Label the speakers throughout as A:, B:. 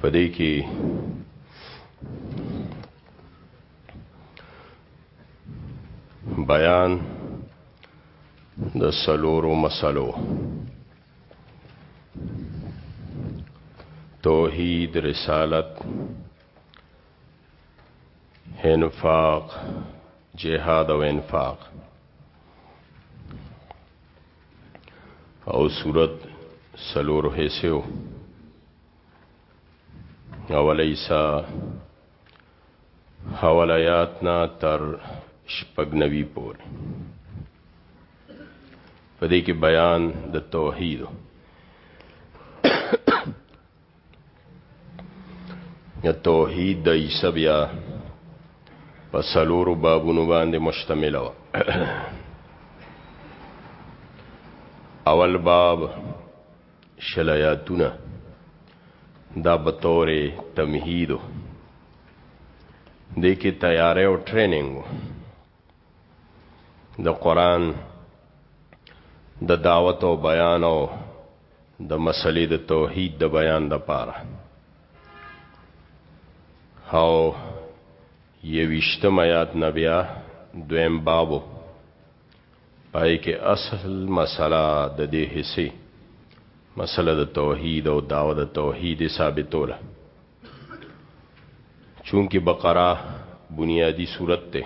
A: په دې کې بیان د سلورو مسلو توحید رسالت انفاق جهاد او انفاق او صورت سلور حصو اولیسا حوال آیاتنا تر شپګنوي پورې په دې کې بیان د توحید یا توحید د عیسی بیا په سلورو بابونو باندې مشتمل و اول باب شلایاتونه دا به تور تمهید دی کې تیارې او ټریننګ د قران د دعوت او بیان او د مسلې د توحید د بیان د پاره او یوشتم آیات نبیا دویم بابو پای کې اصل مسله د دې حصې مسله د توحید او دعوه د توحید ثابتوله چونکه بقره بنیادی صورت ته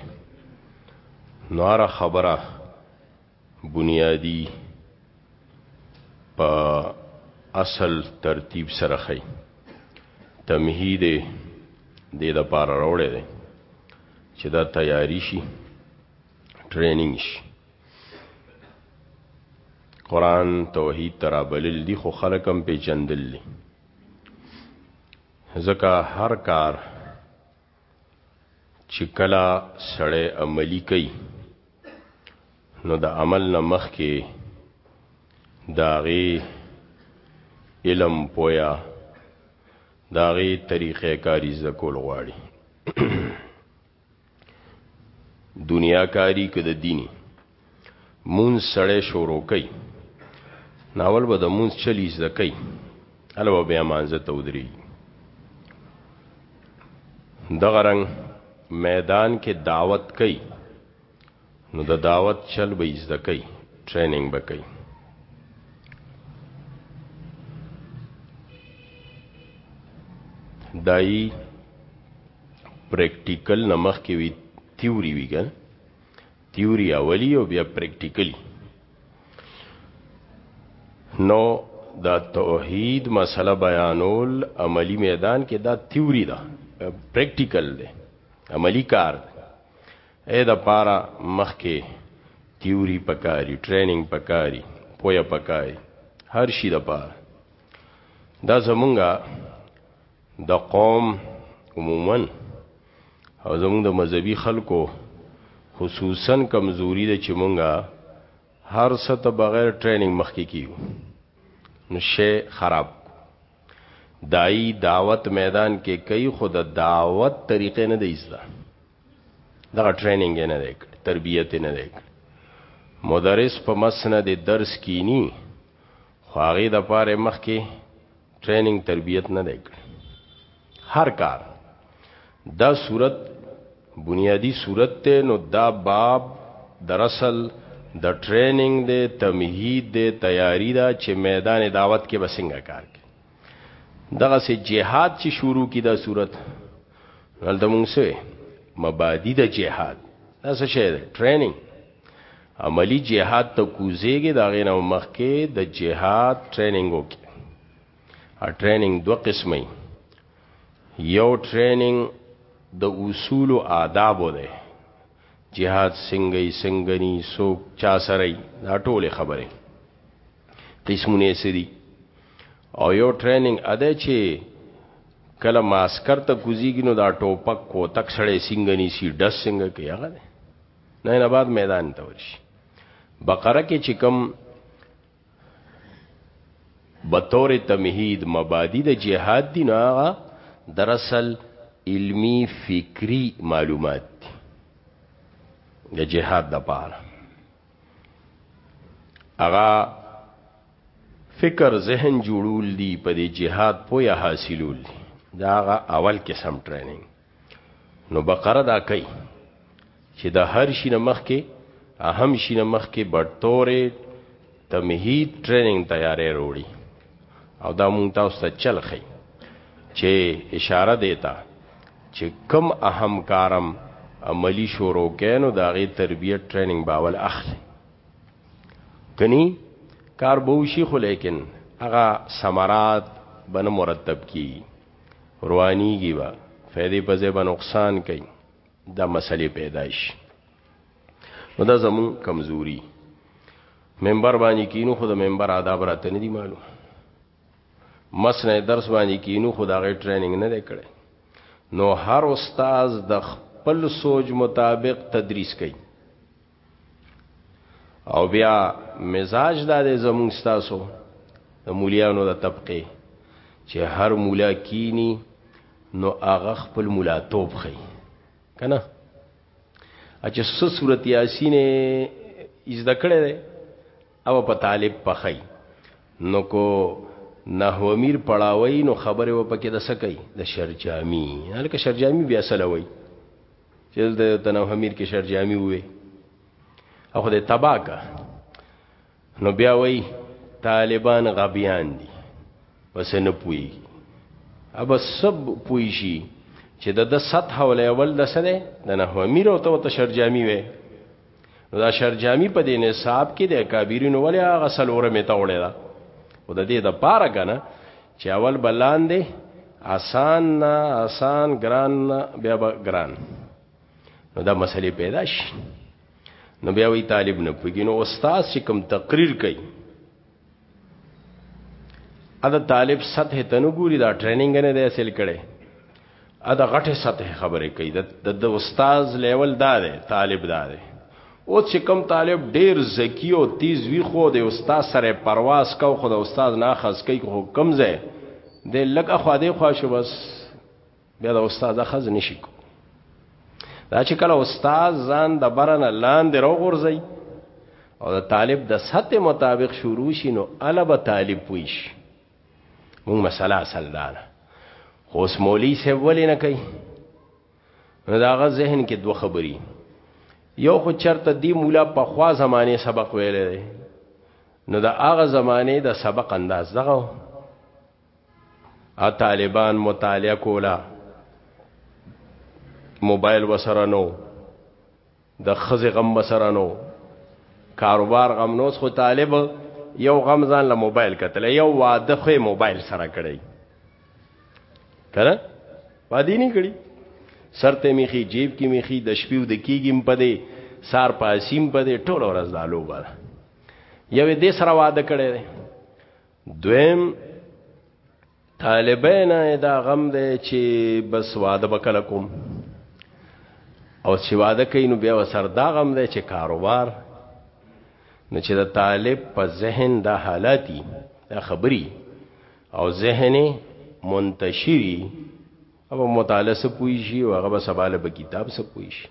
A: نواره خبره بنیادی په اصل ترتیب سره خی تمهید دې د پاره راوړې ده چې دا تیاری شي ټریننګ شي قران توحید ترابلل دي خو خلک هم په چندل دي ځکه هر کار چې کلا سړی عملی کوي نو د عمل نه مخ کې داغي علم پویا داغي طریقې کاری زکول غواړي دنیا کاری که د دینی مون سړی شروع کوي ناول به د مون چلی زده کوي الو بیا مانزه تودري دغه رنګ میدان کې دعوت کوي نو د دعوت چل به یې زده کوي ټریننګ به کوي دای پریکټیکل نمخ کې وی تیوري وی ګل تیوري اولی او بیا پریکټیکلی نو دا توحید مسله بیانول عملی میدان کې دا تیوري ده پریکټیکل ده عملی کار ده اې د پاره مخکې تیوري پکاري ټریننګ پکاري پویا پکاري هر شي د پاره دا زمونږه د قوم عموما او زمونږ د مذهبي خلکو خصوصا کمزوري ده چې مونږه هر څه ته بغیر ټریننګ مخکې کیو نو شی خراب دای دعوت میدان کې کوي خود دعوت طریقې نه دی زده دغه ټریننګ نه دی کړی تربیت نه دی کړی مدرس په مسند درس کینی خو هغې د پاره مخکې ټریننګ تربیت نه دی کړی هر کار دا صورت بنیادی صورت ته نو دا باب دراصل د ټریننګ د تمهید د تیاری دا چې میدان دعوت کې بسنګ کار دغه سي جهاد چې شروع کی دا صورت نن د مونږ سره مبادی د جهاد دا څه شی دی ټریننګ عملی جهاد ته کوزیږي دا غینه مخ کې د جهاد ټریننګ وکي ا ټریننګ دوه قسمه یو ټریننګ د اصول او آداب دی جهاد څنګه یې څنګه ني سو چا سره دا ټوله خبره قسمونه سری او یو ټریننګ اده چې کله ماسکر ته کوزیږي نو دا ټوپک کو تک سړی سنگ نیسی ډس سنگ کې هغه دی نه نه بعد میدان ته ورشي بقره کې چې کوم بطور تمهید مبادی د جهاد دی نه هغه دراصل علمی فکری معلومات دی د جهاد د پاره هغه فکر ذهن جوړول دي په دې جهاد پوهه حاصلول دي دا هغه اول قسم ټریننګ نو بقره دا کوي چې د هر شي نه مخکې اهم شي نه مخکې بټورې تمهید ټریننګ تیارې وروړي او دا مونږ تاسو ته چل خي چې اشاره دیتا چې کم اهم کارم عملی شروع کینو دا غي تربیت ټریننګ باول اخلي کني کار به وشي خو لیکن هغه ثمرات بن مرتب کی روانیږي با فائدې په ځای به نقصان کوي دا مسلې پیدا شي نو دا زمون کمزوري منبر باندې کینو خو د منبر آداب راته نه دي معلوم مسنه درس باندې کینو خو دا غي ټریننګ نه دی کړی نو هر استاد د خپل سوچ مطابق تدریس کوي او بیا مزاج دا دی زمونږ ستاسو د مولیانو د طبقه چې هر مولا کینی نو هغه خپل مولا توپ خي کنه اچ څه صورت یاسین از دکړه ده او په طالب پخی نو کو نحو امیر پړاوی نو خبره و پکې د سکی د شرجامی هلکه شرجامی بیا سلوي چې دلته د نو حمیر کې شرجامی وې او خدای تبا کا نو بیا وای طالبان غبیان دي پس نه پوي اب سب پوي شي چې د د سطح ولې اول د سره د نه امیر او ته شرجامی وې نو دا شر جامی په دې نصاب کې د اکابرینو ولې هغه سلوره می تاوړې ده او د دې د پاره کنه چې اول بلان دی آسان نه آسان ګران نه بیا ګران نو دا مسلې پیدا شي نو بیا وی طالب نه پوګینو استاد چې کوم تقریر کوي ادا طالب سطح ته نه ګوري دا ټریننګ نه دی حاصل کړي ادا غټه سطح خبرې کوي د د استاد لیول دا دی طالب دا دی او چې کم طالب ډیر ذکی او تیز وی خو د استاد سره پرواز کو خو د استاد نه خاص کوي خو کم ځای د لګه خو دې خواشه بس بیا د استاد خز نشي کو دا چې کله استاد ځان د برنه لاندې راغورځي او د طالب د سطح مطابق شروع شي نو الوب طالب پويش موږ مسله اصل دا نه خو اس مولوی سه ولې نه کوي نو داغه ذهن کې دوه خبري یو خو چرته دی مولا په خوا زمانه سبق ویلې نو دا هغه زمانه د سبق انداز دغه ا طالبان مطالعه کولا موبایل وسره نو د خزه غم وسره نو کاروبار غم نو خو طالب یو غم ځان له موبایل کتل یو واده خو موبایل سره کړی کړه وادي نه کړی سرته میخي جیب کې میخي د شپې د کیګم پدې سار پاسیم پدې ټول ورځ دالو بار یوه دې سره واده کړی دویم طالبین دا غم دی چې بس واده وکړه کوم او چې واده کوي نو بیا وسر دا غم دی چې کاروبار نو چې د طالب په ذهن دا حالاتي دا خبري او ذهن منتشري او مطالعه سپوي شي او هغه به سباله به کتاب سپوي شي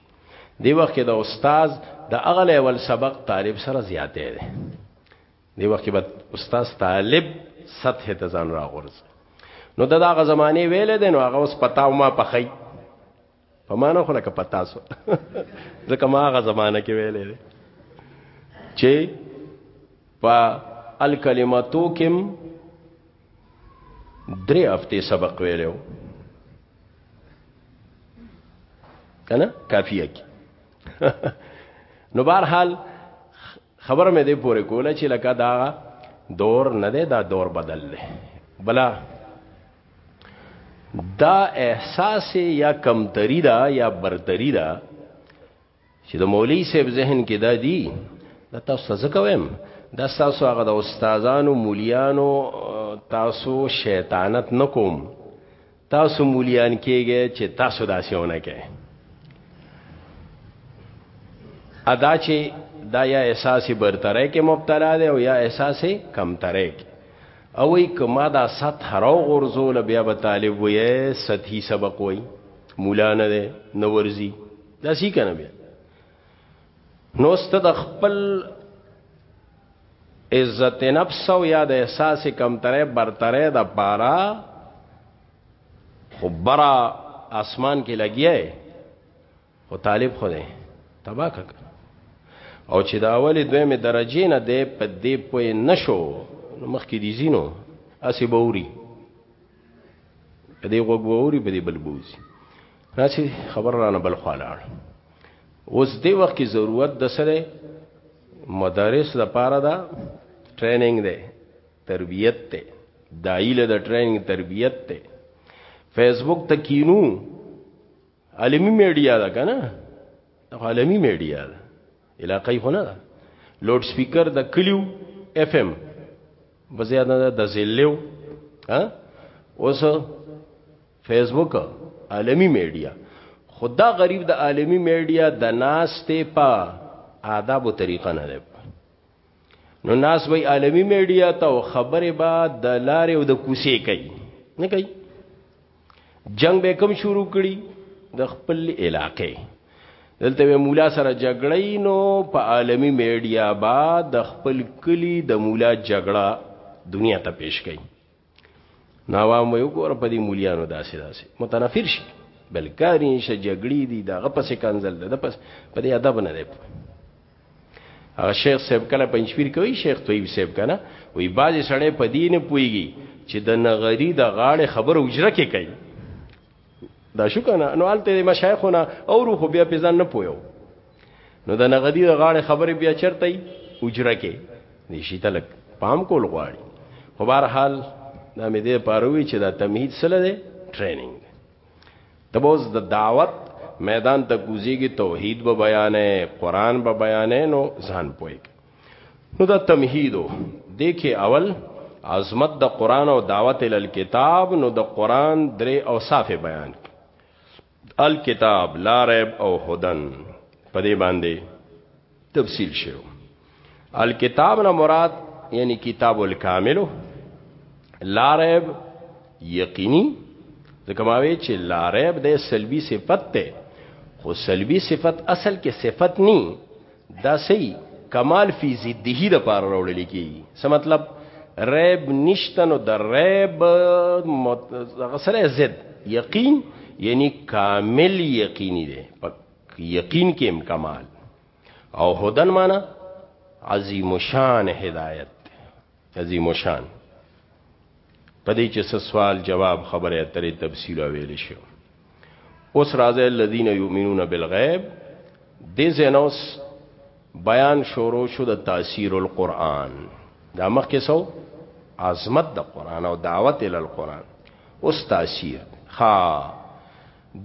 A: دی وخت کې د استاد د اغله ول سبق طالب سره زیاتې ده دی وخت بعد استاد طالب سطح ته ځان راغورځ نو دا دغه زمانه ویلې دي نو هغه اوس پتا ما پخې په معنا خو لکه پتا سو ځکه ما هغه زمانه کې ویلې دي چې په الکلماتو کې درې هفته سبق ویلو کنه کافیه کې نو بهر حال خبره مې دې پورې کوله چې لکه دا دور نه دی دا دور بدل دی بلا دا احساس یا کمتری دا یا برتری دا چې د مولوی صاحب ذهن کې دا دی دا تاسو څه کوم دا تاسو هغه د استادانو مولیانو تاسو شیطانت نکوم تاسو مولیان کېږئ چې تاسو داسې ونه کې ادا چې دا یا احساس برتره کې مبتلا دی او یا احساس کمتره کې او وی کما دا سطح راو غرزول بیا به طالب وی سطحی سبق وی مولا نه ده نو ورزی دا سی کنه بیا نو ست د خپل عزت نفس او یا د احساس کمتره برتره د پارا خو برا اسمان کې لګیای او طالب خو دی تبا کړ او چې دا اولی دویمه درجه نه دی په دې پوی نشو مخکې دي زینو اسی بوري دې غوږ ووري په دې بل بوزي راځي خبر رانه بل خالاړ اوس دې وخت کې ضرورت د سره مدارس لپاره دا ټریننګ دی تربیت دی دایله د ټریننګ تربیت دی فیسبوک ته کینو عالمی میډیا ده کنه عالمی میډیا ده علاقې خو نه ده لوډ سپیکر د کلیو اف ام بزیاد نه د زلیو ها اوس فیسبوک عالمی میډیا خدا غریب د عالمی میډیا د ناس ته په آداب او طریقه نه لب نو ناس وی عالمی میډیا ته خبره با د لارې او د کوسې کوي نه کوي جنگ به کم شروع کړي د خپل علاقې دلته به مولا سره جګړې نو په عالمی میډیا با د خپل کلی د مولا جګړه دنیا ته پیش کړي ناوام یو ګور په دې مولیانو داسې داسې متنفر شي بلکارین شه جګړې دي دغه پسې کنزل ده پس په دې ادب نه دی هغه شیخ صاحب کنه پنځپیر کوي شیخ طیب صاحب کنه وی بازي سړی په دین پويږي چې د نغری د غاړې خبر اجره کې کوي دا شو کنه نو الته مشایخونه او روح بیا په ځان نه پویو نو د نغری د غاړې خبرې بیا چرته اجره کې نشي تلک پام کول غواړي خو بهر حال دا مې دې پاروي چې دا تمهید سره ده ټریننګ ته به اوس د دعوت میدان ته کوزیږي توحید به بیانې قران به بیانې نو ځان پوي نو دا تمهیدو دیکې اول عظمت د قران او دعوت ال کتاب نو د قران درې اوصاف بیان الکتاب لا ریب او هدن په دې باندې تفصیل شو الکتاب نه مراد یعنی کتاب الکامل لا ریب یقینی ځکه ما وی چې لا ریب د سلبي صفت ته خو سلبي صفت اصل کې صفت ني دا سي کمال فی ضده د پار راوړل کی څه مطلب ریب نشته نو د ریب غسره زد یقین یعنی کامل یقینی دی یقین کې هم کمال او هدن معنا عظیم شان هدایت عظیم شان پدې چې سوال جواب خبره اترې تفصیل ویل شي اوس راځي الذين يؤمنون بالغيب دې زنوس بیان شروع شو د تاثیر القرآن دا مخکې سو عظمت د قرآن او دعوت ال القرآن اوس تاثیر ها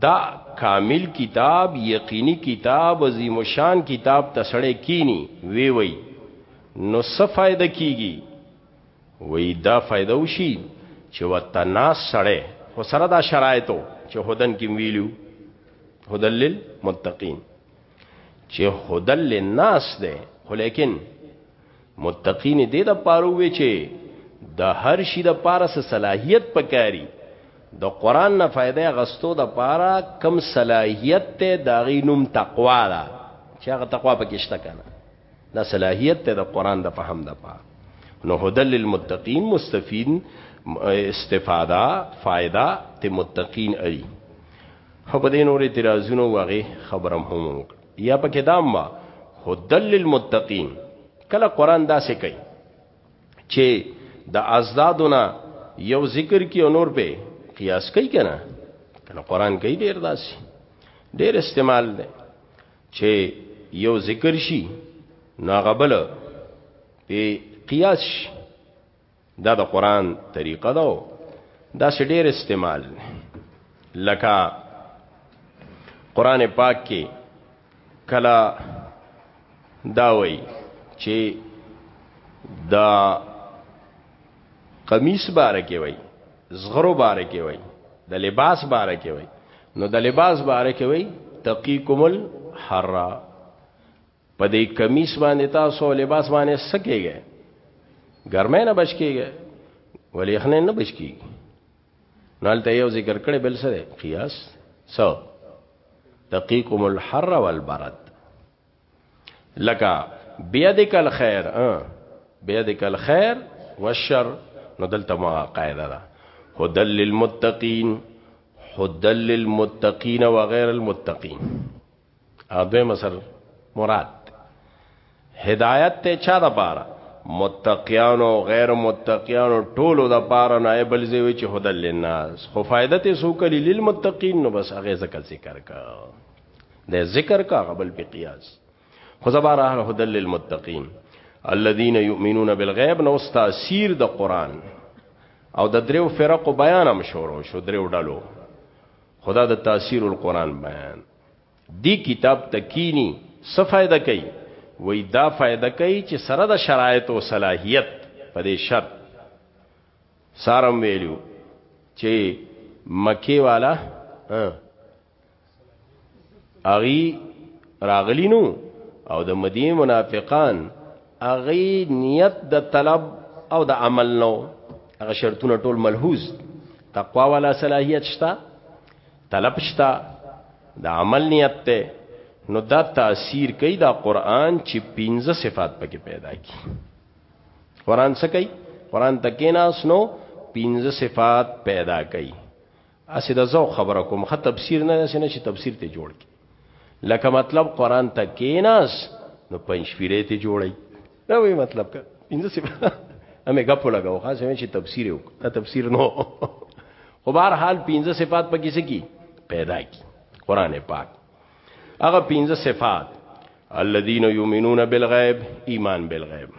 A: دا کامل کتاب یقینی کتاب عظیم الشان کتاب تسړی کینی وی وی نو څه فائدہ کیږي وی دا فائدہ وشي چې وتناس سړی خو سره دا شرایطو چې هدن کې ویلو هدل للمتقین چې هدل للناس ده خو لیکن متقین دې د پاروي چې د هر شي د پاره سه صلاحیت پکاري د قران نه فائدې غستو د پاره کم صلاحیت ته داغي نوم تقوا ده چې هغه تقوا پکې شته کنه دا صلاحیت ته د قران د فهم د پا نو هدل للمتقین مستفید استفاده فائدہ ته متقین ای خو په دې نور اعتراضونو وغه خبرم هم وکړ یا پکې دام وا هدل للمتقین کله قران دا څه کوي چې د ازدادونه یو ذکر کی او نور به قیاس کوي کنه کنه قران کوي ډیر داسي ډیر استعمال دی چې یو ذکر شي ناغبل په قیاس شي دا د قران طریقه ده دا سډیر استعمال لکه قران پاک کې کلا دا وای چې دا قمیص باره کې وای زغرو باره کې وای د لباس باره کې وای نو د لباس باره کې وای تقیکم الحر په دې قمیص باندې تاسو لباس باندې سکیږي ګرمه نه بچ کیږي ولې خنه نه بچ کیږي نالته یو ذکر کړي بل سره قیاس سو تقیکم الحر والبرد لکه بیدک الخير بیدک الخير والشر نو دلته ما قاعده ده هدل للمتقین هدل للمتقین و غیر المتقین اده مسر مراد هدایت ته چا د پاره متقیان او غیر متقیان ټولو د پاره نه بل زوی چې هدل للناس خو فائدته سو کلی للمتقین نو بس هغه ذکر ذکر کا د ذکر کا غبل په قیاس خو زبر اهل هدل للمتقین الذين يؤمنون بالغيب نو تاثیر د قران او د دریو فرقو بیان هم شروع شو دریو ډلو خدا د تاثیر القرآن بیان دی کتاب تکینی څه فائدہ کوي وای دا فائدہ کوي چې سره د شرایط او صلاحیت په دې شرط سارم ویلو چې مکی والا اغي راغلی نو او د مدینه منافقان اغي نیت د طلب او د عمل نو هغه شرطونه ټول ملحوظ تقوا والا صلاحیت شتا طلب شتا د عمل نیت ته نو دا تاثیر کوي دا قران چې پنځه صفات پکې پیدا کی قران څه کوي قران تکینا سنو پنځه صفات پیدا کوي اسې د ذوق خبره کوم خه تفسیر نه اسې نه چې تفسیر ته جوړ کی لکه مطلب قران ته کیناس نو پنځ پیری ته جوړی دا وی مطلب کا پنځه سی امه غپ لګاو خاصه مې چې تفسیر وک دا تفسیر نو خو بهر حال پنځه صفات په کیسه کی پیدا کی قران پاک هغه پنځه صفات الذين يؤمنون بالغيب ایمان بالغیب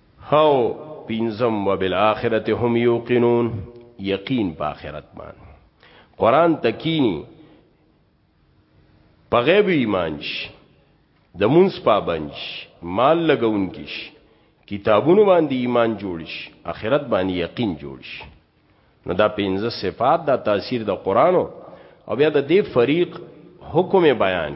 A: هو پنځم وبالآخرة هم یوقنون یقین په آخرت باندې قران تکینی په غیب ایمان شي د مونږ پابند شي مال لګون کې شي کتابونو باندې ایمان جوړ شي آخرت باندې یقین جوړ شي نو دا پنځه صفات دا تاثیر د قران او بیا د دې فریق حکم بیان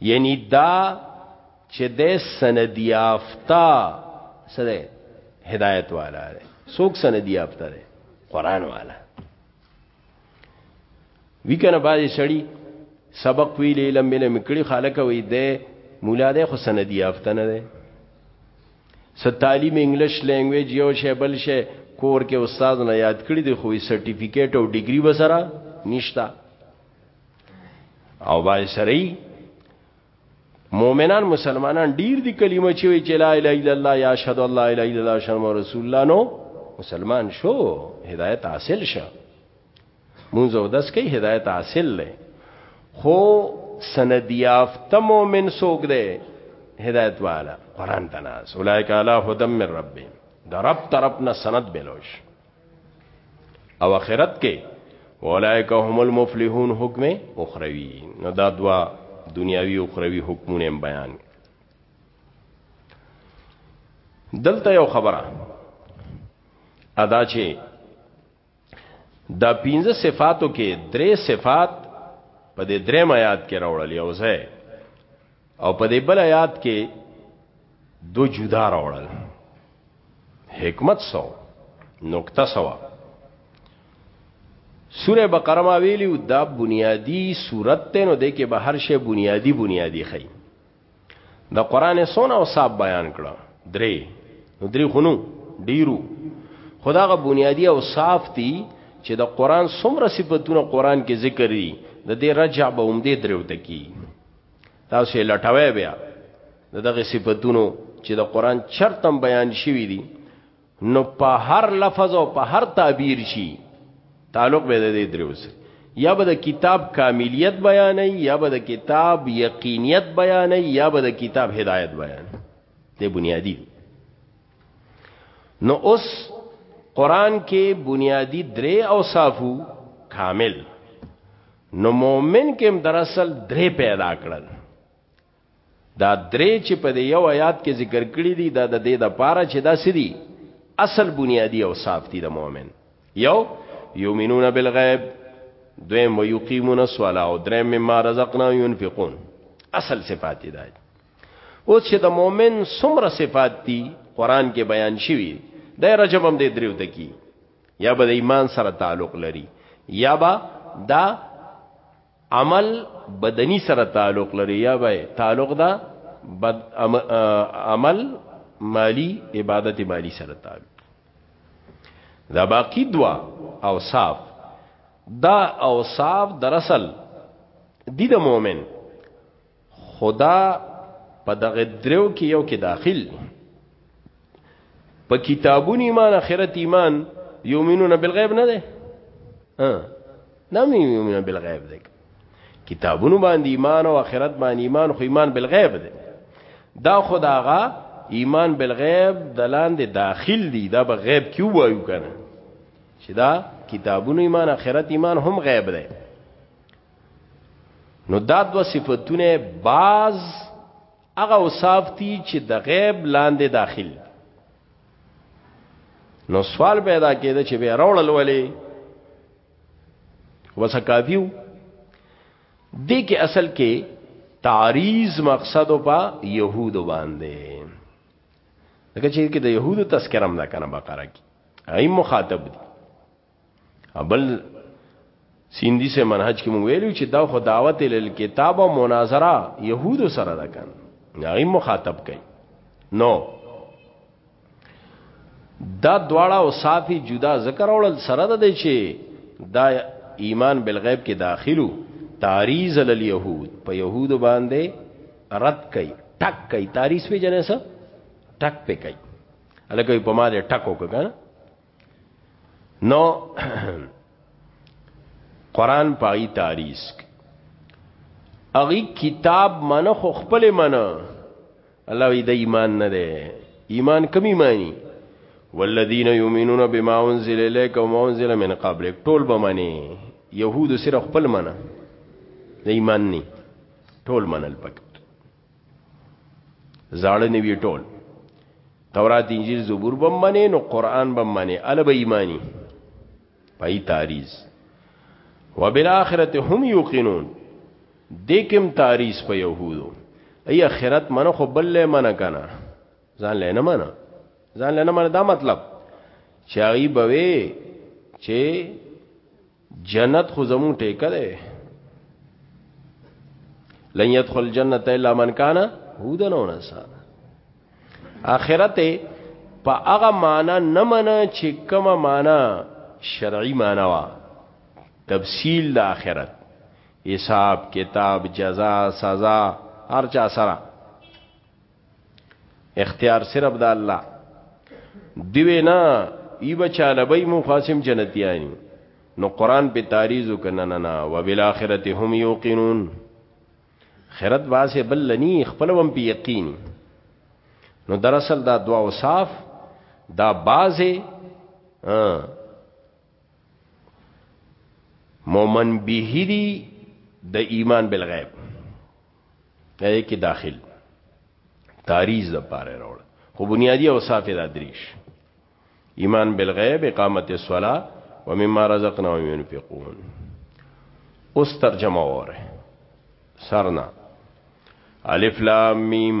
A: یعنی دا چې د سندی یافتا سره هدایت والا دی څوک سندی یافتا دی قران والا وی کنه باندې سړی سبق ویلې علم بل مکړي خالق وی دی مولا دی خو سندی یافتا نه دی س تعلیم انګلیش لینګویج یو شی بل شی کور کې استاد نه یاد کړی دی خو سرټیفیکیټ او ډیګری وسره نشتا او باندې سره مؤمنان مسلمانان ډیر دي کلمه چې وی چې لا اله الا الله یا اشهد ان لا اله الا الله شرم رسول الله نو مسلمان شو هدایت حاصل شه مونږ او داس کې هدایت حاصل لې خو سند یافته مؤمن سوګ دی هدایت والا قران تناس اولایک علی هدم من ربهم د رب طرف نه سند بلوش او اخرت کې اولائک هم المفلحون حکم اخروی نو دا دوا دنیاوی اخروی حکمونه بیان دلته یو خبره ادا چې دا پنځه صفاتو کې درې صفات په دې درې آیات کې راوړل یو ځای او په دې بل آیات کې دو جدا راوړل حکمت سو نقطه سوا سوره بقره ما ویلی دا بنیادی صورت ته نو د کې به هر شی بنیادی بنیادی خي د قران سونه او صاحب بیان کړه درې نو درې خونو ډیرو خداغه بنیادی او صاف دي چې د قران څومره صفاتونه قران کې ذکر دي د دې رجع به هم دې درو تکي تاسو لټوي بیا دغه صفاتونو چې د قران چرتم بیان شوی دي نو په هر لفظ او په هر تعبیر شي تعلق به د دې دروس یا به د کتاب کاملیت بیانې یا به د کتاب یقینیت بیانې یا به د کتاب هدایت بیان دی بنیادی نو اوس قران کې بنیادی درې او صافو کامل نو مؤمن کې هم در اصل درې پیدا کړل دا درې چې په دې یو آیات کې ذکر کړی دي دا د دې د پاره چې دا سدي اصل بنیادی او صاف دي د مؤمن یو یومنون بالغیب دویم و یقیمون الصلاة او دریم مما رزقنا ينفقون اصل صفات دي او چې د مؤمن څومره صفات دي قران کې بیان شوی دی رجب هم دې دریو دکی یا به د ایمان سره تعلق لري یا به دا عمل بدنی سره تعلق لري یا به تعلق دا بد عمل مالی عبادت مالی سره تعلق دا باقی دوا اوصاف دا اوصاف در اصل دی د مؤمن خدا په دغه درو کې یو کې داخل دی په کتابونو ایمان اخرت ایمان یومنون بالغیب نه ده ها نام یومنون بالغیب ده کتابونو باندې ایمان او اخرت باندې ایمان خو ایمان بالغیب ده دا خداغه ایمان بالغیب دلان دی داخل دی دا به غیب کیو وایو کنه چې دا کتابونو ایمان اخرت ایمان هم غیب ده نو دا دو صفتونه باز هغه اوصاف دي چې د غیب لاندې داخل نو سوال پیدا کېده چې به راوړل ولې وسه کافیو دې کې اصل کې تعریض مقصد او په يهودو باندې دغه چې کې د يهودو تذکرم نه کنه بقره کې اي مخاطب دي بل سیندی سے منهج کې مونږ ویلو چې دا خو دعوت ال کتاب او مناظره يهود سره ده کان هغه مخاطب کړي نو دا دواړه او صافي جدا ذکر اول سره ده چې دا ایمان بالغیب کې داخلو تعریض لليهود په يهود باندې رد کړي ټک کړي تعریض په جنسه ټک په کړي الکه په ما دې ټکو کړه نو قران پای تاریخ اغي کتاب منه خو خپل منه الله وی د ایمان نه ده ایمان کم ایمانی والذین یؤمنون بما انزل الیک و ما انزل من قبلک ټول به منی یهود سره خپل منه د ایمان نه ټول منل پک زاړه نوی ټول تورات انجیل زبور بم منی نو قران بم منی ال به ایمانی پای تاریز وبالاخره هم یوقنون دیکم تاریز په یهودو ای اخرت منه خو بل له منه کنه ځان له نه منه ځان له نه منه دا مطلب چاغي بوي چې جنت خو زمون ټیکه ده لن يدخل جنت الا من كان هودن او نصارا اخرت په هغه معنا نه منه چې کومه معنا شرعي معنا وا تفصیل د اخرت حساب کتاب جزا سزا هر چا سره اختیار صرف د الله دیوی نه ای بچاله به مو خاصم جنتیانی نو قران په تعریض کنه نه نه وبالاخره هم یوقنون خیرت واسه بل لنی خپلوم په یقین نو دراصل دا دعا وصاف دا بازه مومن به دی د ایمان بالغیب هغه کې داخل تاریز د پاره راوړ خو بنیادی اوصاف دا دریش ایمان بالغیب اقامت الصلاه ومما رزقناهم ينفقون اوس ترجمه وره سرنا الف لام میم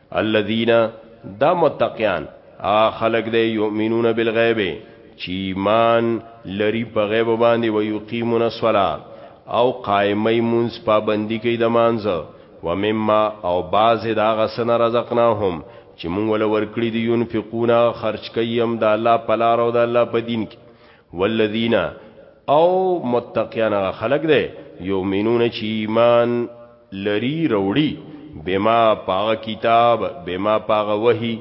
A: الذين دا متقيان ا خلق دی یؤمنون بالغیب چی ایمان لری په غیب باندې و یقیمون الصلاه او قائمی منز پابندی کی د مانز و مما او باز دا غسن رزقناهم چې مونږ ول ورکړي دي ينفقون خرج کوي هم د الله په لار او د الله په دین کې والذین او متقیان خلق دی یؤمنون چې ایمان لري روړي بما په هغه کتاب بما په هغه وحي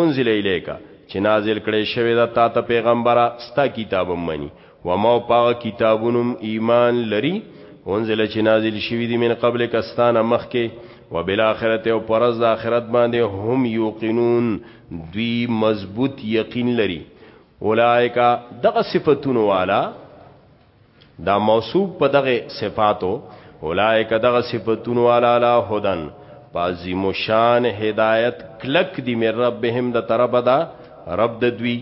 A: انزل الیک چې نازل کړی شوی ده تا ته پیغمبره ستا کتاب هم مني وما او په هغه کتابونو هم ایمان لري انزل چې نازل شوي دي من قبل کستانه مخکې وبالاخرت او پرز د آخرت باندې هم یوقنون دوی مضبوط یقین لري اولائکا دغه صفتونو والا دا موصوب په دغه صفاتو اولائک دغه صفاتون والا لا هدن پازیم شان هدایت کلک دی مې ربهم د طرف دا رب د دوی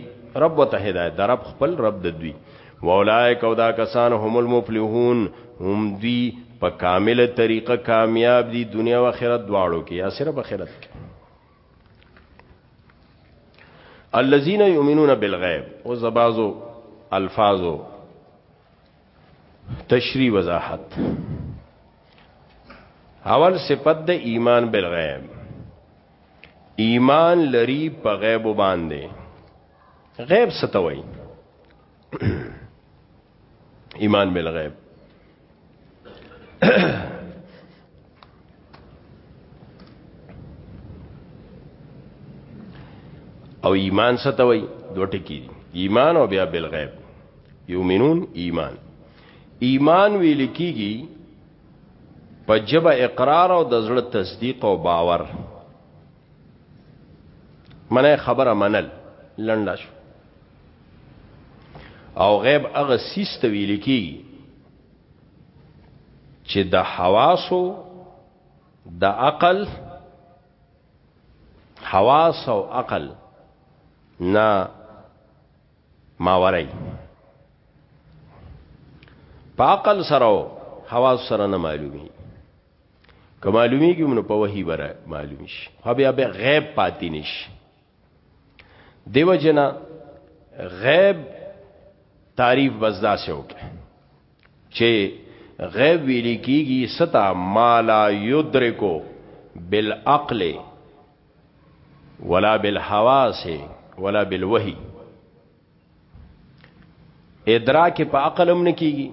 A: رب وته هدایت د رب خپل رب د دوی واولائک او دا کسان هم المفلحون هم دوی په کامله طریقه کامیاب دي دنیا او آخرت دواړو کې یا صرف آخرت کې الذين يؤمنون بالغيب او زبازو الفاظو تشریح وضاحت اول صفت د ایمان بالغیب ایمان لري په غیب باندې غیب ستوي ایمان بالغیب او ایمان ستوي دوه ټکی ایمان او بیا بالغیب یومنون ایمان ایمان ویل کیږي په جبه اقرار او د زړه تصدیق او باور منه خبره منل لنډه شو او غیب هغه سیس ته ویل کیږي چې د حواسو د عقل حواس او عقل نه ماورای په عقل سره او حواس سره نه معلومي که معلومیږي نو په وحی بره معلوم شي خو بیا به غیب پاتې نشي دیو جنا غیب تعریف بزدا سے ہوکے چې غیب ویل کیږي ستا مالا یدرکو بالعقل ولا بالحواس ولا بالوحی ادراک په عقل هم نه کیږي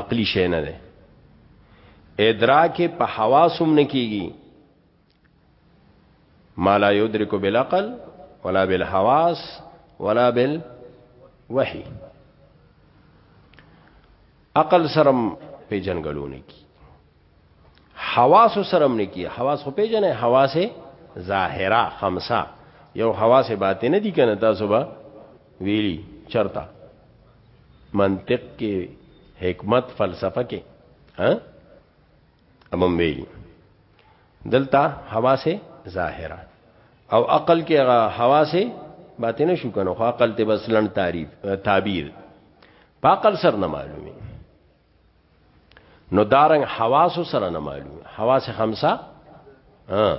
A: عقلی شی نه ده ادراک په حواس هم نه کیږي ما لا يدرك بالعقل ولا بالحواس ولا بالوحي عقل سرم په جنګلونه کی حواس سرم نه کی حواس خو په جنې حواس ظاهره خمسه یو حواس باطنه دي کنه تاسو به ویلی چرتا منطق کې حکمت فلسفه کې ها امم ویلی دلته حواس ظاهره او عقل کې هغه حواس باطنه شو کنه خو عقل ته بس لن تعریف تعبیر په عقل سره نه معلومي نو دارنګ حواس سره نه معلومي حواس خمسه ها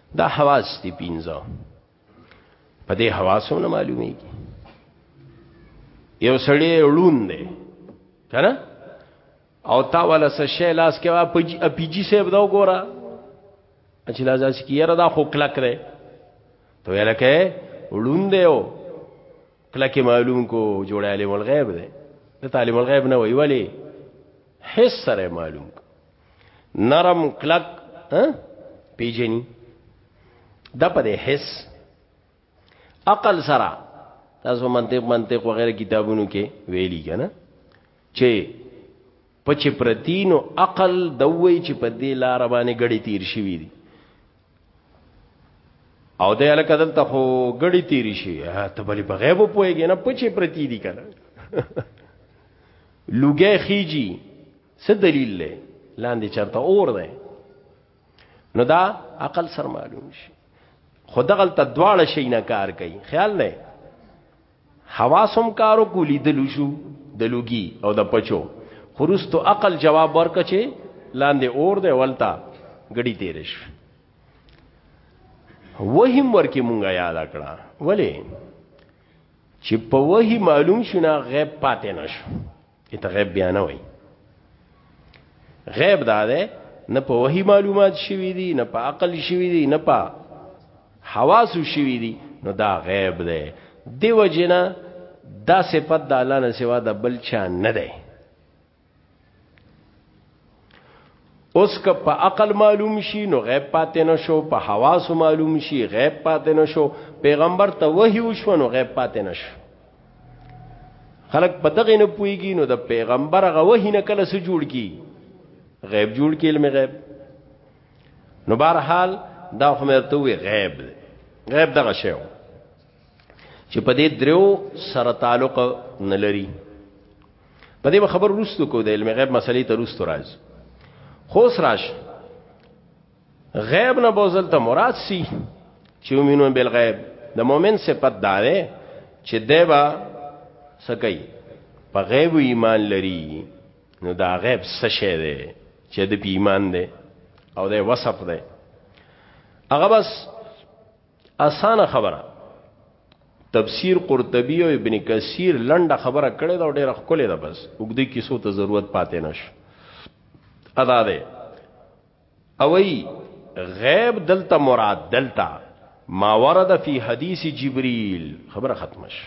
A: دا حواس دي پینځه په دې حواسو نه معلومیږي یو سړی ړوند دی کنه او تا ولا څه شی لاس کې وا پجی اپیجی سیب دا وګوره چې لاس اس کیره دا خو کلک دی ته ویل کې ړوند دی او کلک معلوم کو جوړ علم الغیب دی د تعلیم الغیب نه وی ولی حس سره معلوم کو نرم کلک پیجنی دا په حس عقل سره تاسو منطق منطق وغیرہ کتابونو کې ویلي کنه چې پچې پرتینو عقل دوی چې په دې لار باندې غړي تیر شي وي او د الک دلته خو غړي تیر شي ته بلی په غیب پويږي نه پچې پرتی دي کنه لوګي خيجی څه دلیل دی لاندې چرته اور دی نو دا عقل سر معلوم شي خدغل ته دواړه شي نه کار کوي خیال نه حواسم کارو کو لیدلو شو د لوګي او د پچو خروستو عقل جواب ورکه چې لاندې اور دی ولتا غړي تیر شو وهم ورکی مونږه یاد کړه ولی چې په وਹੀ معلوم شونه غیب پاتې نشو ته غیب بیان وای غیب دا ده نه په وحی معلومات شوی دي نه په عقل شوی دي نه په حواس شوی دي نو دا غیب ده دی وجنا دا صفت د الله نه سوا د بل چا نه ده اوس که په عقل معلوم شي نو غیب پاتې نشو په حواس معلوم شي غیب پاتې نشو پیغمبر ته وحی وشو نو غیب پاتې نشو خلق په دغه نه پويږي نو د پیغمبر غ وحی نه کله سره جوړ کی غیب جوړ کی علم غیب نو بهر حال دا خو مرته وی غیب دی غیب دغه شی چې په دې درو سره تعلق نه لري په دې خبر روستو کو د علم غیب مسلې ته روستو راځ خوس راش غیب نه بوزل ته مراد سی چې امینو بل غیب د مؤمن صفت دا ده چې دیبا سګي په غیب ایمان لري نو دا غیب څه شی دی چې د ایمان دی او د وصف دی هغه بس اسانه خبره تفسیر قرطبی او ابن کثیر لنډه خبره کړې دا ډیره خکلې ده بس وګدې کیسو ته ضرورت پاتې نش ادا ده او ای غیب دلته مراد دلته ما ورد فی حدیث جبرئیل خبره ختمش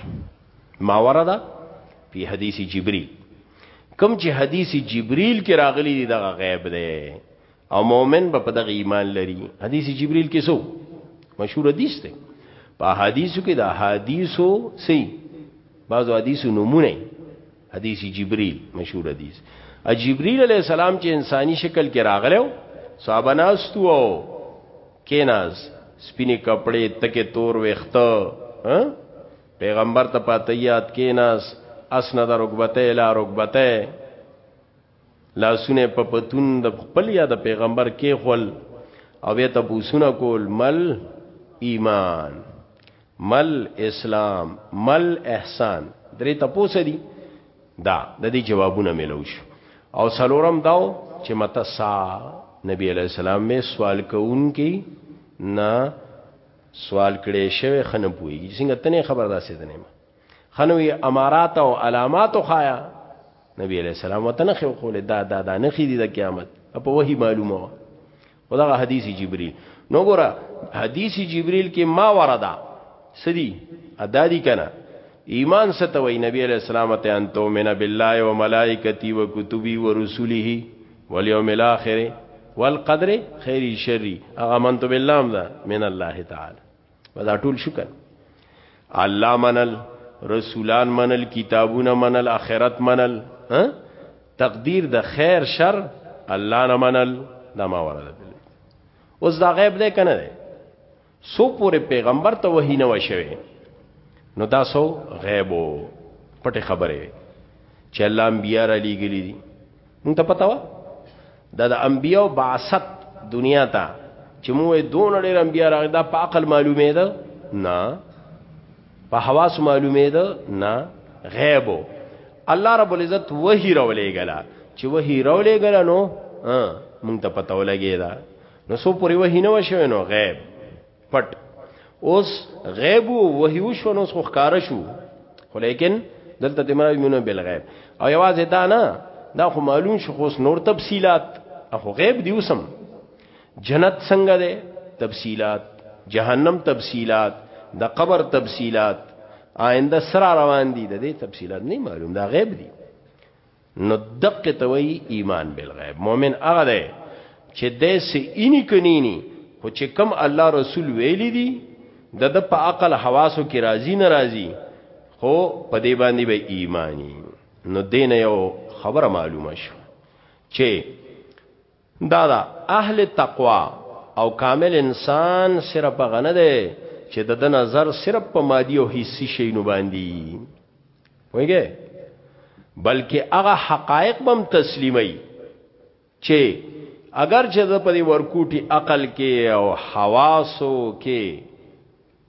A: ما ورد فی حدیث جبرئیل کم چې حدیث جبرئیل کې راغلی دی دا غیب ده او مؤمن به په دغه ایمان لري حدیث جبرئیل کې سو مشهور حدیث دی په حدیثو کې د حدیثو سي بعضو حدیثو نمونه حدیث جبرئیل مشهور حدیث ا جبرئیل علی السلام چې انساني شکل کې راغلو صحابه ناستو او کیناز سپینه کپڑے تکه تور وخته پیغمبر ته پاتیات کیناز اسنه د رکبته اله رکبته لاسونه په پتون د خپل یا د پیغمبر کې خل او بیا تبوسونه کول مل ایمان مل اسلام مل احسان درې تپوس دي دا د دې جوابونه ملو شو او سلورم داو چې متا سا نبی علیہ السلام می سوال کوونکی نه سوال کړي شوی خنه پوي څنګه تنه خبرداسې دنه خنوی امارات او علامات خایا نبی علیہ السلام وتنه خو قول دا دا دا نه خېدی د قیامت په وਹੀ معلومه و خدغه حدیث جبرئیل نو ګوره حدیث جبرئیل کې ما وردا سدی ادا دی کنه ایمان ستوي نبی علیہ السلام ته ان تؤمن بالله و ملائکتی و کتبی و رسوله والیوم الاخر والقدر خیر شری هغه منت بالله من الله تعالی دا ټول شو کړه الله منل رسولان منل کتابونه منل اخرت منل تقدیر د خیر شر الله نه منل دا ما ورده دي اوس دا غیب ده کنه ده سو پورې پیغمبر ته وحی نه وشوي نو دا سو غیبو پټه خبره چې الله انبیار علی ګلی دي مونږ ته پتا و دا د انبیو بعثت دنیا ته چې موږ دون ډېر انبیا راغی دا په عقل معلومه ده نه په حواس معلومه ده نه غیب الله رب العزت وਹੀ رولې غلا چې وਹੀ رولې غلا نو مونږ ته پته ولګی دا نو سو پوری وਹੀ نه وشو نو غیب پټ اوس غیب او وحی وشو نو خو ښکار شو خو لیکن دلته تمرا مونږ بل غیب او یوازې دا نه دا خو معلوم شو خو نور تفصيلات اخو غیب دی وسم جنت څنګه ده تفصيلات جهنم تفصيلات د قبر تفصيلات آینده سره روان دي د دې تفصيلات نه معلوم دا غیب دي نو دقه ته وی ایمان بالغیب مؤمن هغه دی چې داسې اینی کنینی خو چې کم الله رسول ویل دي د د په عقل حواسو کې راضی ناراضی خو په دې باندې به ایمانی نو دین یو خبره معلومه شو چې دا دا اهل تقوا او کامل انسان صرف هغه نه دی چې د د نظر صرف په مادي او حسي شینو باندې وایګه بلکې هغه حقایق بم تسلیمي چې اگر چې د پدی ورکوټي عقل کې او حواسو کې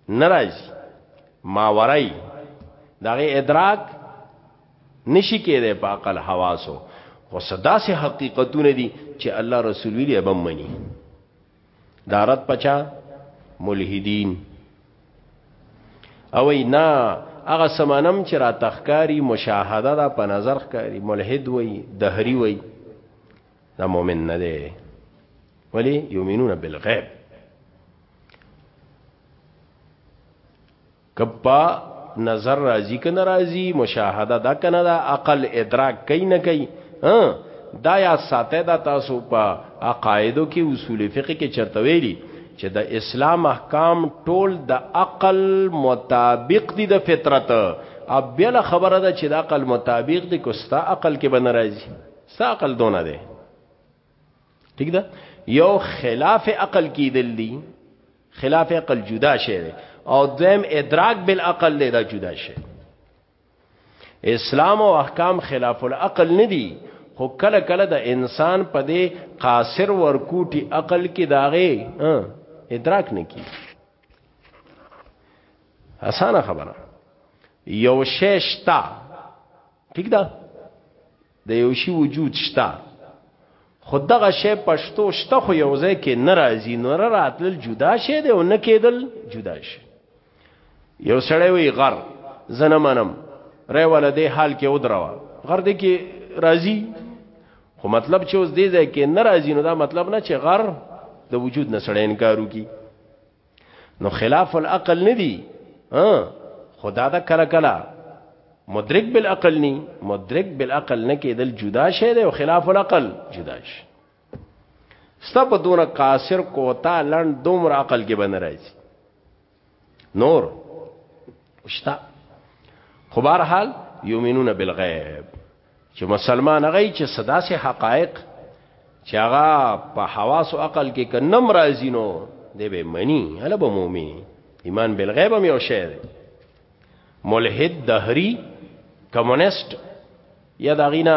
A: ناراضي ماورای دغه ادراک نشي کېده په عقل حواسو خو صدا سي حقیقتونه دي چې الله رسول ویلي ابم مني دارت پچا ملحدین او نه هغه سمانم چې را تخکاری مشاهده دا په نظر ښکاری ملحد وای دهری وای دا مؤمن نه دی ولی یؤمنون بالغیب کپا نظر راضی که ناراضی مشاهده دا کنه دا عقل ادراک کین نه کین دا یا ساته دا تاسو په عقایدو کې اصول فقه کې چرته ویلي چې د اسلام احکام ټول د عقل مطابق دي د فطرت اب بل خبره ده چې د عقل مطابق دي کوستا عقل کې بنراځي ستا عقل دونه دی ٹھیک ده یو خلاف عقل کیدل دی خلاف عقل جدا شی دی او دویم ادراک بالعقل دی دا جدا شی اسلام او احکام خلاف العقل نه دی خو کله کله د انسان په دې قاصر ورکوټي عقل کې داغه ادراک نه کی اسانه خبره یو شیشتا ټیک ده د یو شی وجود شته خود دغه شی پښتو شته خو یو ځای کې ناراضي نور راتل جدا شي دی او نه کېدل جدا شي یو سړی وی غر زنه منم ری ول دې حال کې ودروا غر دې کې راضي خو مطلب چې اوس دې ځای کې ناراضي نو دا مطلب نه چې غر د وجود نه سړی انکارو کی نو خلاف العقل ندی خدا دا کلا کلا مدرک بالعقل نی مدرک بالعقل نه کېدل جدا شی دی او خلاف العقل جدا شی ستا په دونه قاصر کوتا لند دومره عقل کې بن راځي نور شتا خو بهر حال یومنون بالغیب چې مسلمان هغه چې صدا سي حقایق چې هغه په حواس او عقل کې کنم راځي نو دی به منی هله به مومي ایمان بالغیب هم یو شی دی ملحد دهری کمونست یا دغینا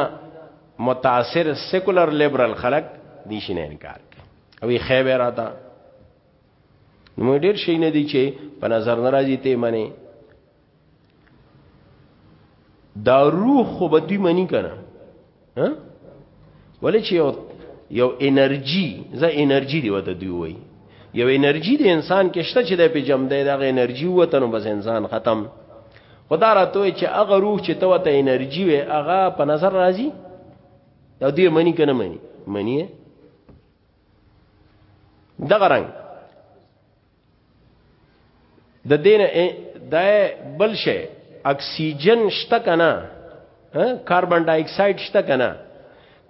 A: متاثر سیکولر لیبرل خلق دی شنه انکار کوي او یې خیبه راته نو ډیر شي نه دي چې په نظر ناراضي ته منی دا روح خو به دوی منی کنه ها ولې چې یو یو انرژي زه انرژي دی وته دوی وای یو انرژي دی انسان کې شته چې د په جمع دی دا انرژي وته نو بس انسان ختم خدا راته چې هغه روح چې ته وته انرژي وي هغه په نظر راځي دا دوی منی کنه منی منی دغه رنګ د دین د بل شی اکسیجن شته کنه کاربن ډای اکساید شته کنه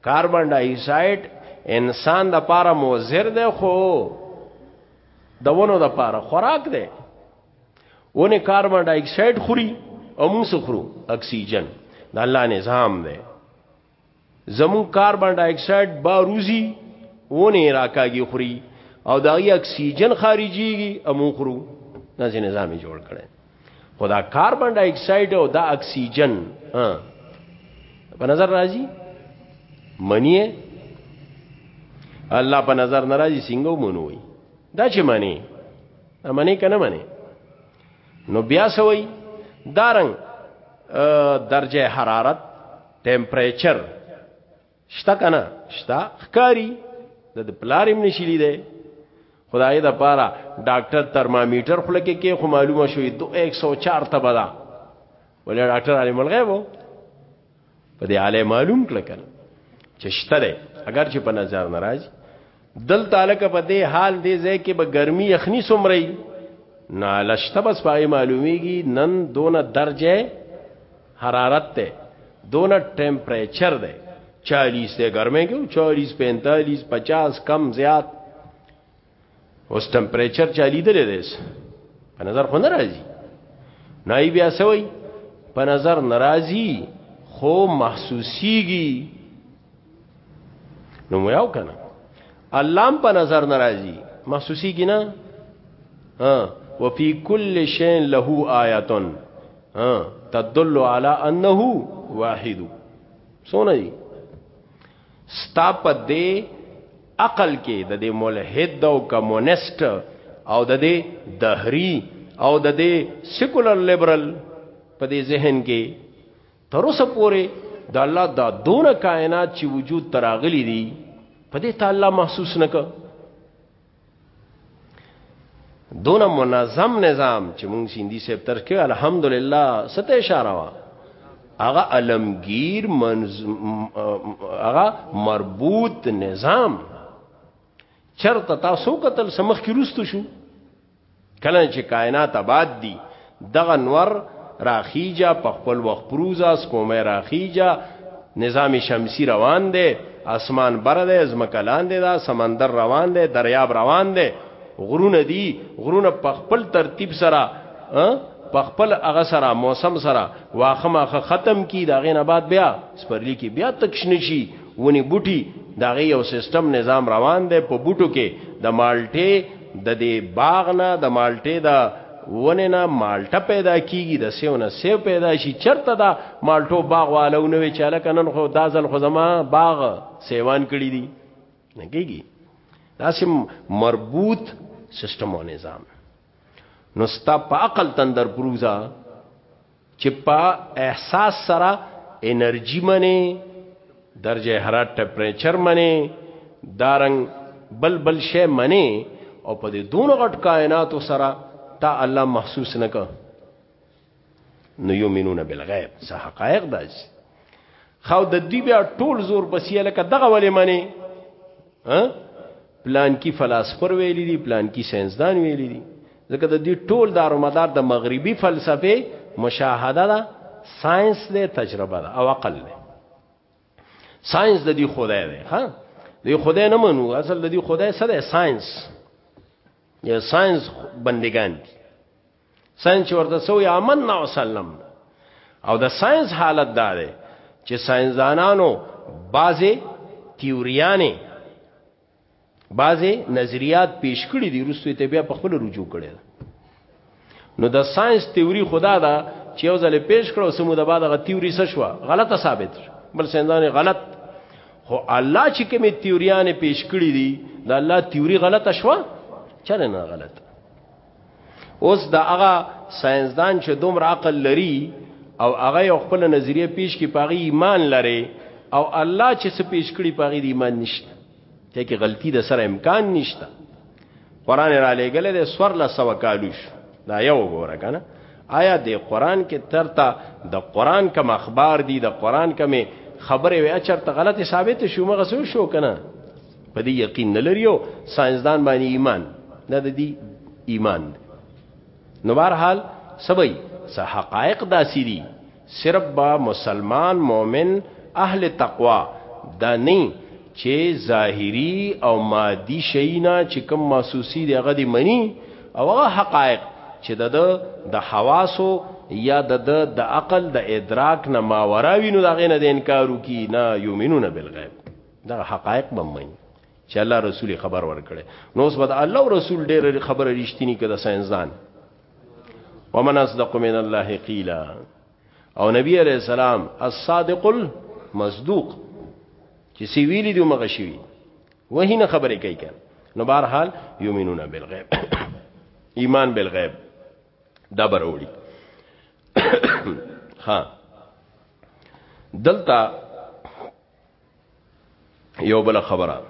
A: کاربن ډای اکساید انسان د پاره موزر ده خو دونو د پاره خوراک ده ونه کاربن ډای اکساید خوري او موږ خورو اکسیجن د الله نظام ده زمون کاربن ډای اکساید باروزی ونه راکاږي خوري او دا یي اکسیجن خارجيږي امو خرو دا چې نظام جوړ کړي خدا کاربن ډای اکساید او دا اکسیجن ها په نظر راځي منی الله په نظر ناراضي څنګه مونوي دا چې معنی معنی کنه معنی نو بیا سوي دارنګ درجه حرارت ټمپریچر شته کنه شته ښکاری د پلاریم نشلی دی خدای د پاره ډاکټر ترمامیټر خلک کې خو معلومه شوې 204 تبدا ولې ډاکټر علي ملغه وو په دې اړه معلوم کړ کړ چې شته ده اگر چې په نظر ناراض دل تعلق په دې حال دې ځای کې به ګرمي یخني سمري نه لشته بس پای معلومیږي نن دونه درجه حرارت ته دونه ټمپریچر ده 40 ته ګرمه کې 40 45 50 کم زیات اوس ټمپریچر چا لیدلې ده په نظر خو ناراضي نای بیا سوی په نظر ناراضي خو محسوسيږي نو مو یو کنه الله په نظر ناراضي محسوسيږي نه ها وفي كل شيء له آيات ها تدل على انه واحد سونه ستا په دې عقل کې د دې ملحد او کمونست او د دې دهری او د دې سیکولر لیبرل په دې ذهن کې تر اوسه پورې د الله دا دون کائنات چې وجود تراغلی دي په دې تعالی محسوس نکړه دون منظم نظام چې مونږ سیندی سپتر کې الحمدلله ست اشاره وا هغه علمگیر منز... هغه مربوط نظام چرته تاسو قتل سمخ کې روستو شو کله چې کائنات آباد دي دغه نور راخیجا په خپل وخت پروزا سپومه راخیجا نظام شمسی روان دی اسمان بر دی ازمکه لاندې دا سمندر روان دی دریاب روان دی غرونه دي غرونه په خپل ترتیب سره په خپل هغه سره موسم سره واخه ماخه ختم کی دا غین آباد بیا سپرلی کی بیا تکشنشي ونی بوټي دا غي یو سیستم نظام روان دی په بوټو کې د مالټې د دې باغ نه د مالټې د ونه نه مالټه پیدا کیږي د سیو نه سیو پیدا شي چرته دا مالټو باغ والو نه وی چاله کنن خو دا ځل خو زما باغ سیوان کړی دي نه کیږي دا سم مربوط سیستم او نظام نو ستا په عقل تندر پروزا چې په احساس سره انرژي منی درجه حرارت ټمپریچر منی دارنګ بل بل شی منی او په دې دونو غټ کائنات سره تا الله محسوس نکړ نو یومنون بالغیب صح حقائق داج خو د دوی بیا ټول زور بسیه لکه دغه ولې منی ها پلان کی فلسفر ویلی دي پلان کی ساينسدان ویلی دي ځکه د دوی ټول دارومدار د مغربي فلسفه مشاهده ده ساينس ده تجربه ده او عقل ده ساينس د دې خدای ده ها د خدای نه منو اصل د دې خدای سره ساينس یا ساينس بندگان دي ساينس چې ورته سوې آمنا وسلم او د ساينس حالت دا دی چې ساينسدانانو بعضې تیوریانې بعضې نظریات پیش کړي دي وروسته ته بیا په خپل رجوع کړي نو د ساينس تیوري خدا دا چې یو ځل پیش کړو سمو د بعد غ تیوري څه شو غلطه ثابت بل ساينسدان غلط خو الله چې کومې تیوریانې پیش کړي دي د الله تیوري غلطه شو چره نه غلطه اوس دا هغه ساينسدان چې دومره عقل لري او هغه یو خپل نظریه پیش کی پاغي ایمان لري او الله چې څه پیش کړي پاغي د ایمان نشته ته کې غلطي د سره امکان نشته قران را لېګل د سور لا سو کالوش دا یو ګوره کنه آیا د قران کې ترتا د قران کم اخبار دي د قران کمه خبره وي اچر ته غلطه ثابت شو مغه شو کنه په دې یقین نه لري او ساينسدان باندې ایمان نه د دې ایمان دی نو بهرحال سبي سه حقایق داسي دي صرف با مسلمان مؤمن اهل تقوا دا نه چې ظاهری او مادي شینا چې کوم محسوسی دی هغه دی منی او هغه حقایق چې د د حواسو یا د د عقل د ادراک نه ماوراوی نو دا غینه د انکارو کی نه یومنون بالغیب دا حقایق به مې چې الله رسول خبر ورکړي نو اوس به الله او رسول ډېر خبره رښتینی کړه ساينزان ومن اصدق من الله قیلا او نبی علیہ السلام الصادق المصدوق چې سی ویلی دی مغه شي وهی نه خبره کوي کنه نو بهر حال یومنون بالغیب ایمان بالغیب دا بروړي ها دلته یو بل خبره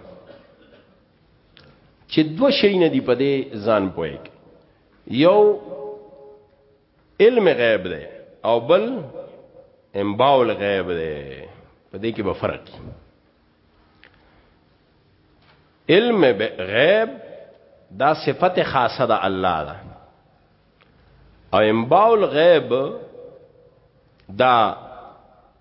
A: چې دو شي نه دی په دې ځان پوي یو علم غیب دی او بل امباول غیب دی په دې کې به فرق دی علم غیب دا صفت خاصه ده الله ده او امباول غیب دا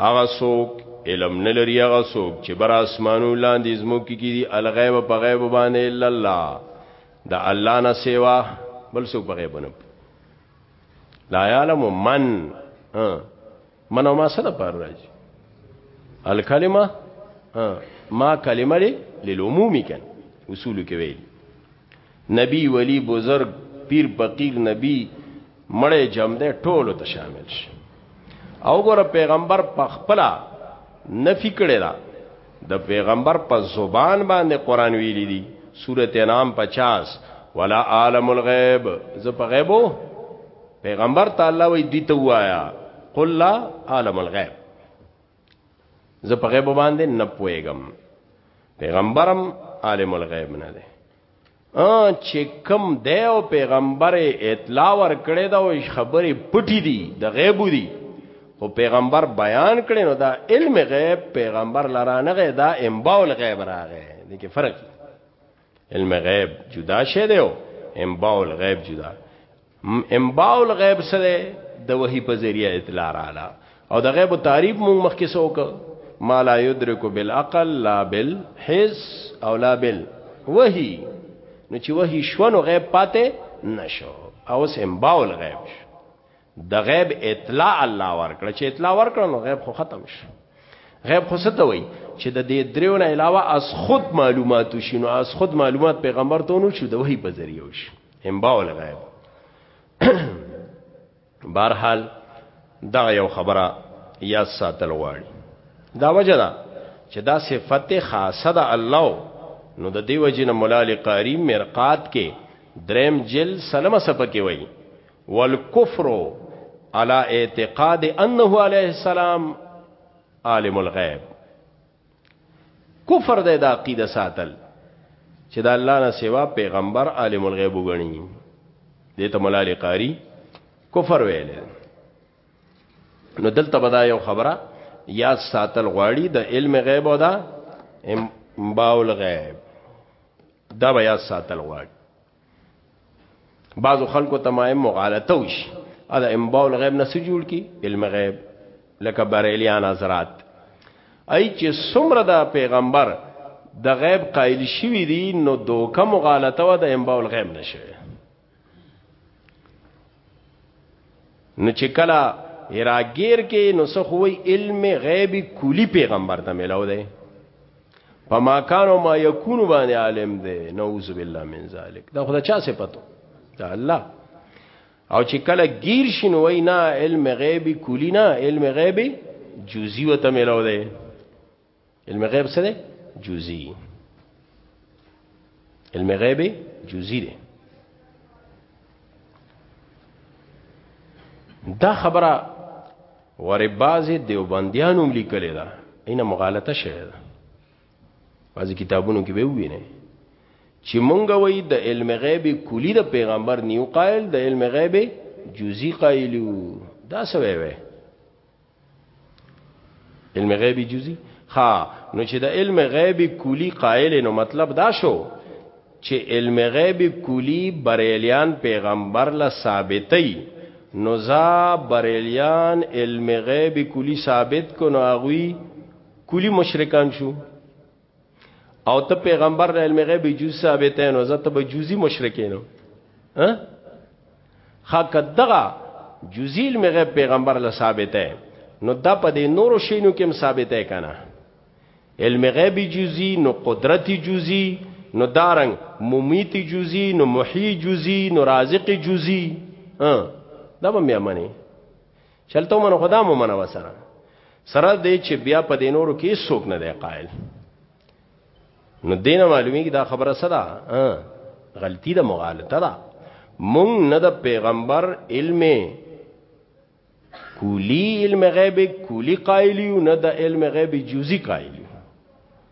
A: هغه څوک علم نه لري هغه څوک چې بر اسمانو لاندې زموږ کې دي الغیب په غیب باندې الا الله د الله نه سیوا بل څوک په غیب نه لا یعلم من من او ما سره پر راځي الکلمه ما کلمه للعموم کن اصول کې ویلي نبی ولی بزرګ پیر فقیر نبی مړې جام دې ټولو ته شامل شي او ګور پیغمبر په خپل نفی کړی دا د پیغمبر په زبان باندې قران ویلی دی سورته انعام 50 ولا عالم الغیب زه په غیبو پیغمبر تعالی وی دی ته وایا قل لا عالم الغیب زه په غیب باندې نه پويګم پیغمبرم عالم الغیب نه دی ا چې کم دی او پیغمبر اطلاع ور کړی دا او خبره پټی دی د غیب دی او پیغمبر بیان کړي نو دا علم غیب پیغمبر لرانه غي دا انباء الغیب راغی دغه فرق علم غیب جدا شه دیو انباء الغیب جدا انباء الغیب سره د وحی په ذریعہ اطلاع رااله او د غیب تعریف مونږ مخکې سوک ما لا یدرک بالعقل لا بالحس او لا بال وحی نو چې وحی شونو غیب پاتې نشو او سم باول غیب شو د غیب اطلاع الله ورکړه چې اطلاع ورکړه نو غیب خو ختم شي غیب خو څه ته وای چې د دې دریو نه علاوه از خود معلومات شینو از خود معلومات پیغمبر ته نو شو د وحی په ذریعہ وشي انباء الغیب بهرحال دا یو خبره یا ساتل غواړي دا وجه ده چې دا صفت خاصه ده الله نو د دیو جن ملال قاری مرقات کې دریم جل سلمه سپکې وایي والکفر على اعتقاد انه عليه السلام عالم الغيب کفر د عقیده ساتل چې د الله نه سوا پیغمبر عالم الغیب وګڼي دې ته ملال قاری کفر ویل نو دلته بدا یو خبره یا ساتل غواړي د علم غیب او دا امباول غیب دا بیا ساتل غواړي بعضو خلکو تمایم مغالطه وشي ادا امباول غیب نه جوړ کی علم غیب لکه بریلیان حضرات ای چې څومره دا پیغمبر د غیب قائل شوی دی نو دوکه مغالطه و د امباول غیب نشه نو چې کله هراګیر کې نو څه خوې علم غیب کلی پیغمبر ته ملاو دی په ما کان او ما یکون باندې عالم دی نعوذ بالله من ذلک دا خدای چا صفاتو دا الله او چې کله گیر شین وای نه علم غیبی کلی نه علم غیبی جزئی وته ملاو دی علم غیب څه دی جزئی علم غیبی جزئی دی دا خبره ور باز دیوبندیان هم لیکلی دا اینه مغالطه شوه دا بعضی کتابونو کې به ویني چې مونږ وای د علم غیب کلی د پیغمبر نیو قائل د علم غیب جزئی قائل دا سوي وي علم غیبی جزئی ها نو چې د علم غیبی کلی قائل نو مطلب دا شو چې علم غیبی کلی بریلیان پیغمبر لا ثابتې نو ذا بریلیان علم غیبی کلی ثابت کو نو هغه کلی مشرکان شو او ته پیغمبر د علم غیب جز ثابتین او زته به جزئی مشرکینو ها خک دغه جزئی علم غیب پیغمبر له ثابته نو دا په دې نورو شینو کې هم ثابته کنا علم غیب جزئی نو قدرت جزئی نو دارنګ ممیت جزئی نو محی جزئی نو رازق جزئی ها دا به مې امنه چلته من خدا مو منو سره سره دې چې بیا په دینورو کې څوک نه دی قائل نو دینه معلومی کی دا خبره صدا غلطی ده مغالطه ده مونږ نه د پیغمبر علم کولی علم غیب کولی قائلیو نه د علم غیب جزئی قائلیو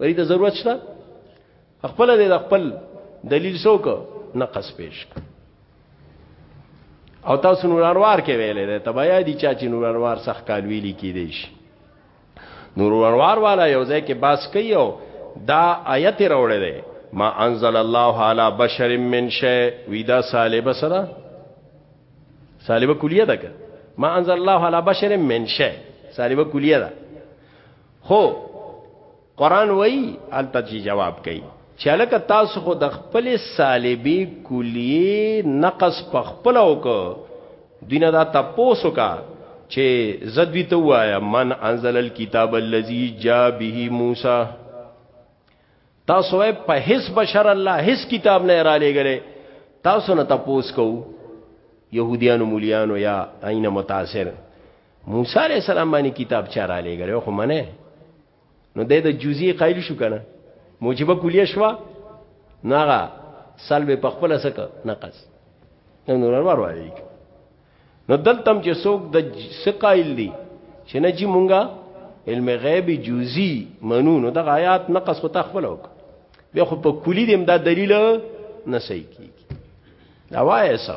A: دې ته ضرورت شته خپل دې د خپل دلیل څوک نقص پیش او تاسو نور انوار کې ویلې ده تبایا دي چا چې نور انوار سخ کال ویلي کې دي شي نور انوار والا یو ځای کې باس کوي او دا آیت راوړې ده ما انزل الله علی بشر من شی ویدا صالب سره صالب کلیه ده ما انزل الله علی بشر من شی صالب کلیه ده خو قران وای الته جی جواب کوي چې الکه تاسو خو د خپل سالبي کلیه نقص په خپل وک دینه دا تاسو کا چې زدوی ته وایا من انزل الكتاب الذي جاء به موسی تاسو په هیڅ بشر الله هیڅ کتاب نه را لګره تاسو نه تاسو کو يهوديانو مليانو یا عین متاثر موسی علی السلام باندې کتاب چا را لېګل خو منه نو د جزئی قائل شو کنه موجبه کلیه شو ناغه سلب په خپل سک نقص نو نور ور وایي نو دلتم چې څوک د سقایل دي چې نه جی مونږه علم غیب جزئی منو نو د آیات نقص خو تخپل وک بیا خو په کلی دیم دا دلیل نه صحیح کیږي دا وایسه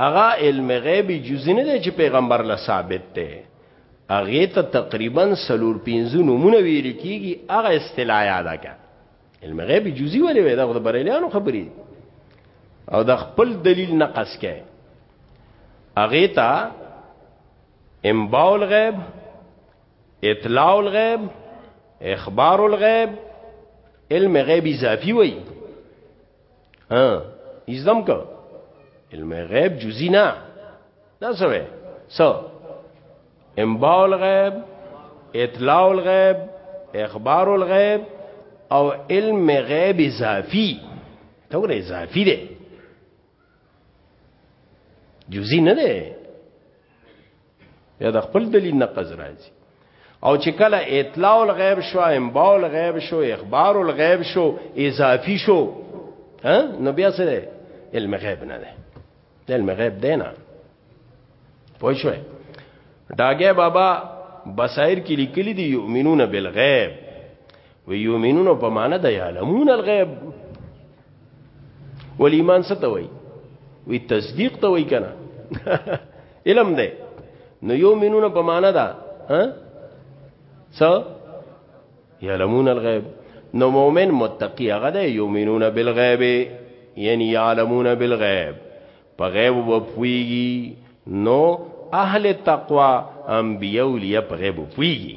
A: هغه علم غیبی جزئی نه دی چې پیغمبر له ثابت دی هغه ته تقریبا سلور پینځو نمونه ویل کیږي هغه اصطلاح یاد کړه علم غیبی جزئی ولې وی دا د بریلیانو خبرې او د خپل دلیل نقص کړي هغه ته امباول غیب اطلاع الغیب اخبار الغیب علم غیب اضافي وي ها ایزم کو علم غیب جزئی نه دا سوې سو انباء الغیب اطلاع الغیب اخبار الغیب او علم غیب اضافی ته ور اضافي دی جزئی نه دی یا د خپل دلیل نقض راځي او چې کله اطلاع الغیب شو انباء الغیب شو اخبار الغیب شو اضافي شو ها نو بیا سره علم غیب نه ده علم غیب دی نه پوه شو داګه بابا بصائر کې لیکلي دي یؤمنون بالغیب و یؤمنون په معنا د یعلمون الغیب ول ایمان څه ته وای وی تصدیق ته وای کنه علم ده نو یومنون په معنا ده ها څه یعلمون الغیب نو مؤمن متقی هغه ده یومنون بالغیب یعنی یعلمون بالغیب په غیب وپویږي نو اهل تقوا انبیاء اولیاء په غیب وپویږي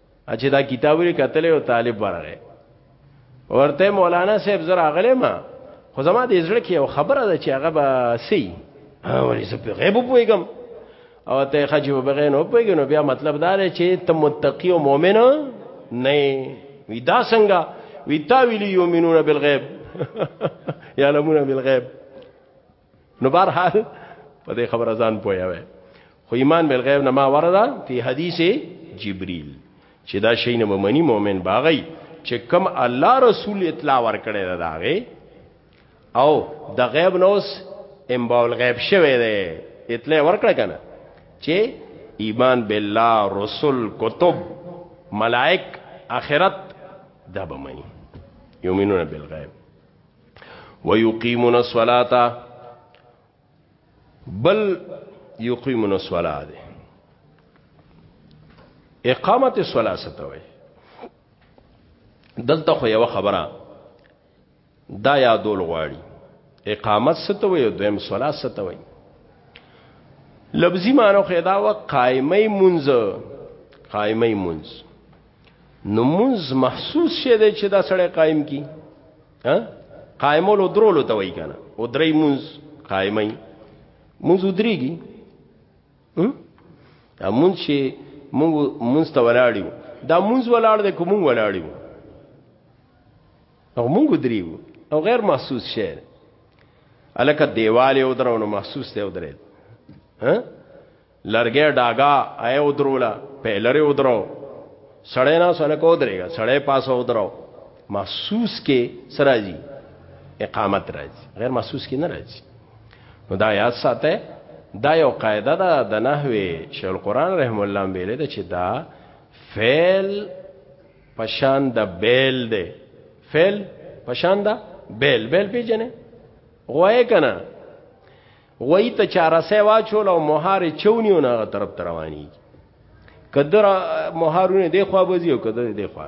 A: چې دا کتاب لري کتل او طالب ورغه ورته مولانا صاحب زرا غلې ما خو زما د زړه کې یو خبره ده چې هغه به سي ولې زه په غیب پويګم او ته خجو بغې نو پويګم نو بیا مطلب دا دی چې ته متقی او مؤمن نه وي دا څنګه وی تا ویلی یومنون بالغیب یعلمون بالغیب نو بهر حال په دې خبره ځان پویا وای خو ایمان بل غیب نه ما وردا په حدیث جبريل چې دا شی نه منی مؤمن باغی چې کم الله رسول اطلاع ورکړی دا داغه او د غیب نوس امباول غیب شوه دی اطلاع ورکړه کنه چې ایمان بالله رسول کتب ملائک اخرت دا بمنی یومینون بالغیب ويقيمون الصلاه بل يقيمون الصلاه دي اقامه الصلاه ستوي دلته خو یو خبره دا یادول غواړي اقامت ستوي او دویم صلاه ستوي لفظي معنی خدا و قائمه منځ قائمه منځ نو منز محسوس شه دی چې دا سړی قائم کی ها قائمول او درولو ته وای کنه او درې منز قائمای منز درېږي هم دا منز چې مونږ منز ته ولاړیو دا منز ولاړ دی کوم ولاړیو او مونږ درېو او غیر محسوس شه الکه دیواله او درونو محسوس ته ودرې ها لرګی ډاګا اې ودروله په لرې ودرو سړی نه سنه کو درېږه سړی پاسه ودرو محسوس کې سراځي اقامت راځي غیر محسوس کې نه راځي نو دا یاد ساته دا یو قاعده ده د نحوی شیخ القرآن رحم الله ویل ده چې دا فعل پشان د بیل ده فعل پشان ده بیل بیل پیژنې غوای کنه وای ته چارسه واچول او مهار چونیو نه طرف رواني کدر مهارونه دی خو بوزي او کدر دی خو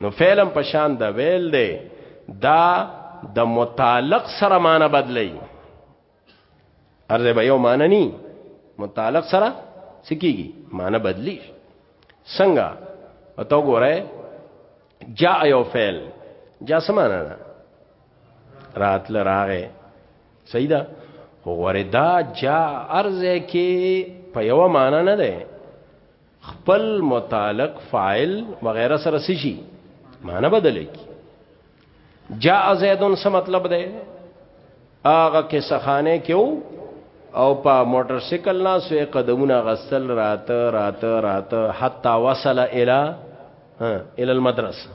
A: نو فعلم پشان دا ویل دی دا د متعلق سره معنی بدلی ارزه به یو معنی ني متعلق سره سکیږي معنی بدلی څنګه او تو ګوره جاء یو فعل جا سمانه راتل راغې صحیح ده خو غوړې دا جا ارزه کې په یو معنا نه ده خپل متعلق فاعل وغیرہ سره سشي معنا بدلې کی جا زیدون څه مطلب ده اغه کې سخانه کېو او په موټر سایکل نه سوې قدمونه غسل راته راته راته حتا وصل اله اله المدرسه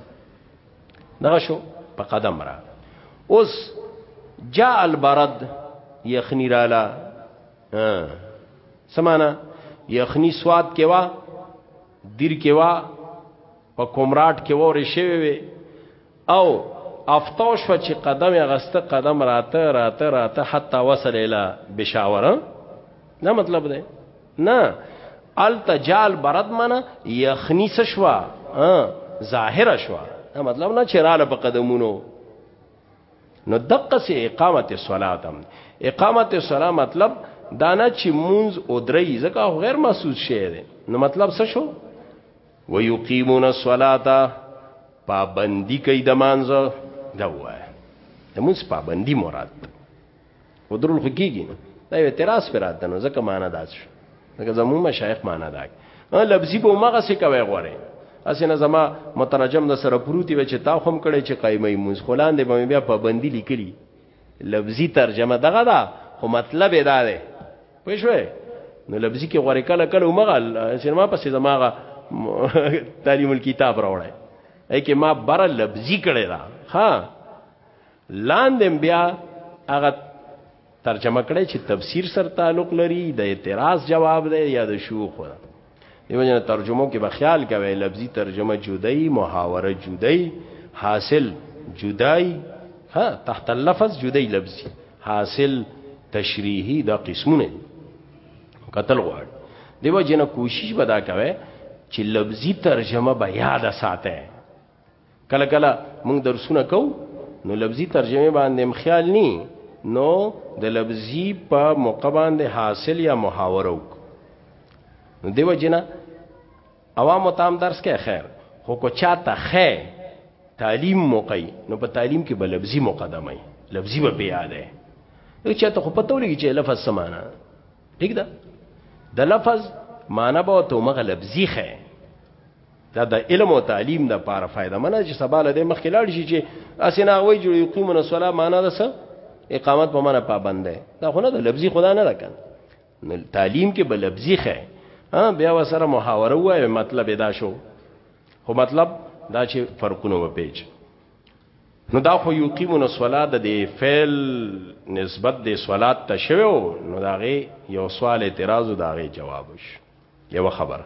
A: دغه شو په قدم را اوس جاء البرد یخنی رالا سمانا یخنی سواد کې وا دیر کې وا په کومراټ کې وره شوی وي او افتوش و چې قدم غسته قدم راته راته راته حتی وصل اله بشاوره نه مطلب ده نه التجال برد منه یخنی سشوا ظاهر شوا دا مطلب نه چراله په قدمونو نو دقه سي اقامت الصلاه هم اقامت الصلاه مطلب دانا چې مونز او درې ځکه غیر محسوس شی دی نو مطلب څه شو ويقيمون الصلاه پابندي کوي د مانځه دا وای د مونږ پابندي مراد ودرول خو کیږي نه دا یو اعتراض پر راته نو ځکه معنا داس شو ځکه زمو مشایخ معنا دا ا لفظي به مغه څه کوي غواره اسنه زما مترجم د سره پروتي و چې تا هم کړي چې قایمه موز خلان دی به بیا پابندي لیکلي لفظي ترجمه دغه دا خو مطلب دا دی پښوی نو لفظي کې غواره کله کله مغه سینما پسې زماغه تعلیم الكتاب راوړی اې کې ما بر لفظي کړي دا ها لاندې بیا هغه ترجمه کړی چې تفسیر سره تعلق لري د اعتراض جواب دی یا د شوخ ده دیو جن ترجمه کې به خیال کوي لفظي ترجمه جدای محاوره جدای حاصل جدای ها تحت اللفظ جدای لفظي حاصل تشریحي دا قسمونه قتل غواړي دیو جن کوشش بدا کوي چې لفظي ترجمه به یاد ساته کله کله موږ درسونه کو نو لفظي ترجمه باندې هم خیال ني نو د لفظي په موقع باندې حاصل یا محاوره وک نو دیو جنا عوام تام درس کې خیر خو کو چاته خې تعلیم موقعي نو په تعلیم کې به لفظي مقدمه لفظي به بیا ده یو چاته خو پته ولګي چې لفظ سمانا ٹھیک ده د لفظ معنی به ته مغه لفظي خې دا د علم او تعلیم د پاره فائدہ منه چې سبا له دې مخکې لاړ شي چې اسینا وای جوړ یقیمون الصلاه معنا ده څه اقامت په معنا پابند ده دا خو نه د لفظي خدا نه راکن نو تعلیم کې به لفظي خه ها بیا وسره محاوره وای مطلب ادا شو خو مطلب دا چې فرقونه و پیچ نو دا خو یقیمون الصلاه د فعل نسبت د صلات ته شوو نو دا غي یو سوال اعتراض دا غي جواب وش یو خبره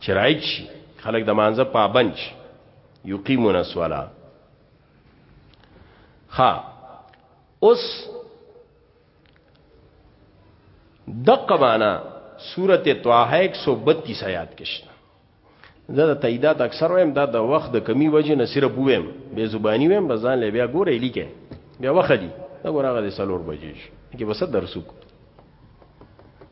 A: چرایچ خلک د مانزه پابند شي یقیمون الصلا ها اوس دقه معنا سورته طه 132 آیات کې شته زه د تاییدات اکثر وایم دا د وخت د کمی وجه نه صرف وایم به زبانی وایم بزان له بیا ګورې لیکه بیا وخت دی دا ګورغه د سلور بجې کې وسه درسوک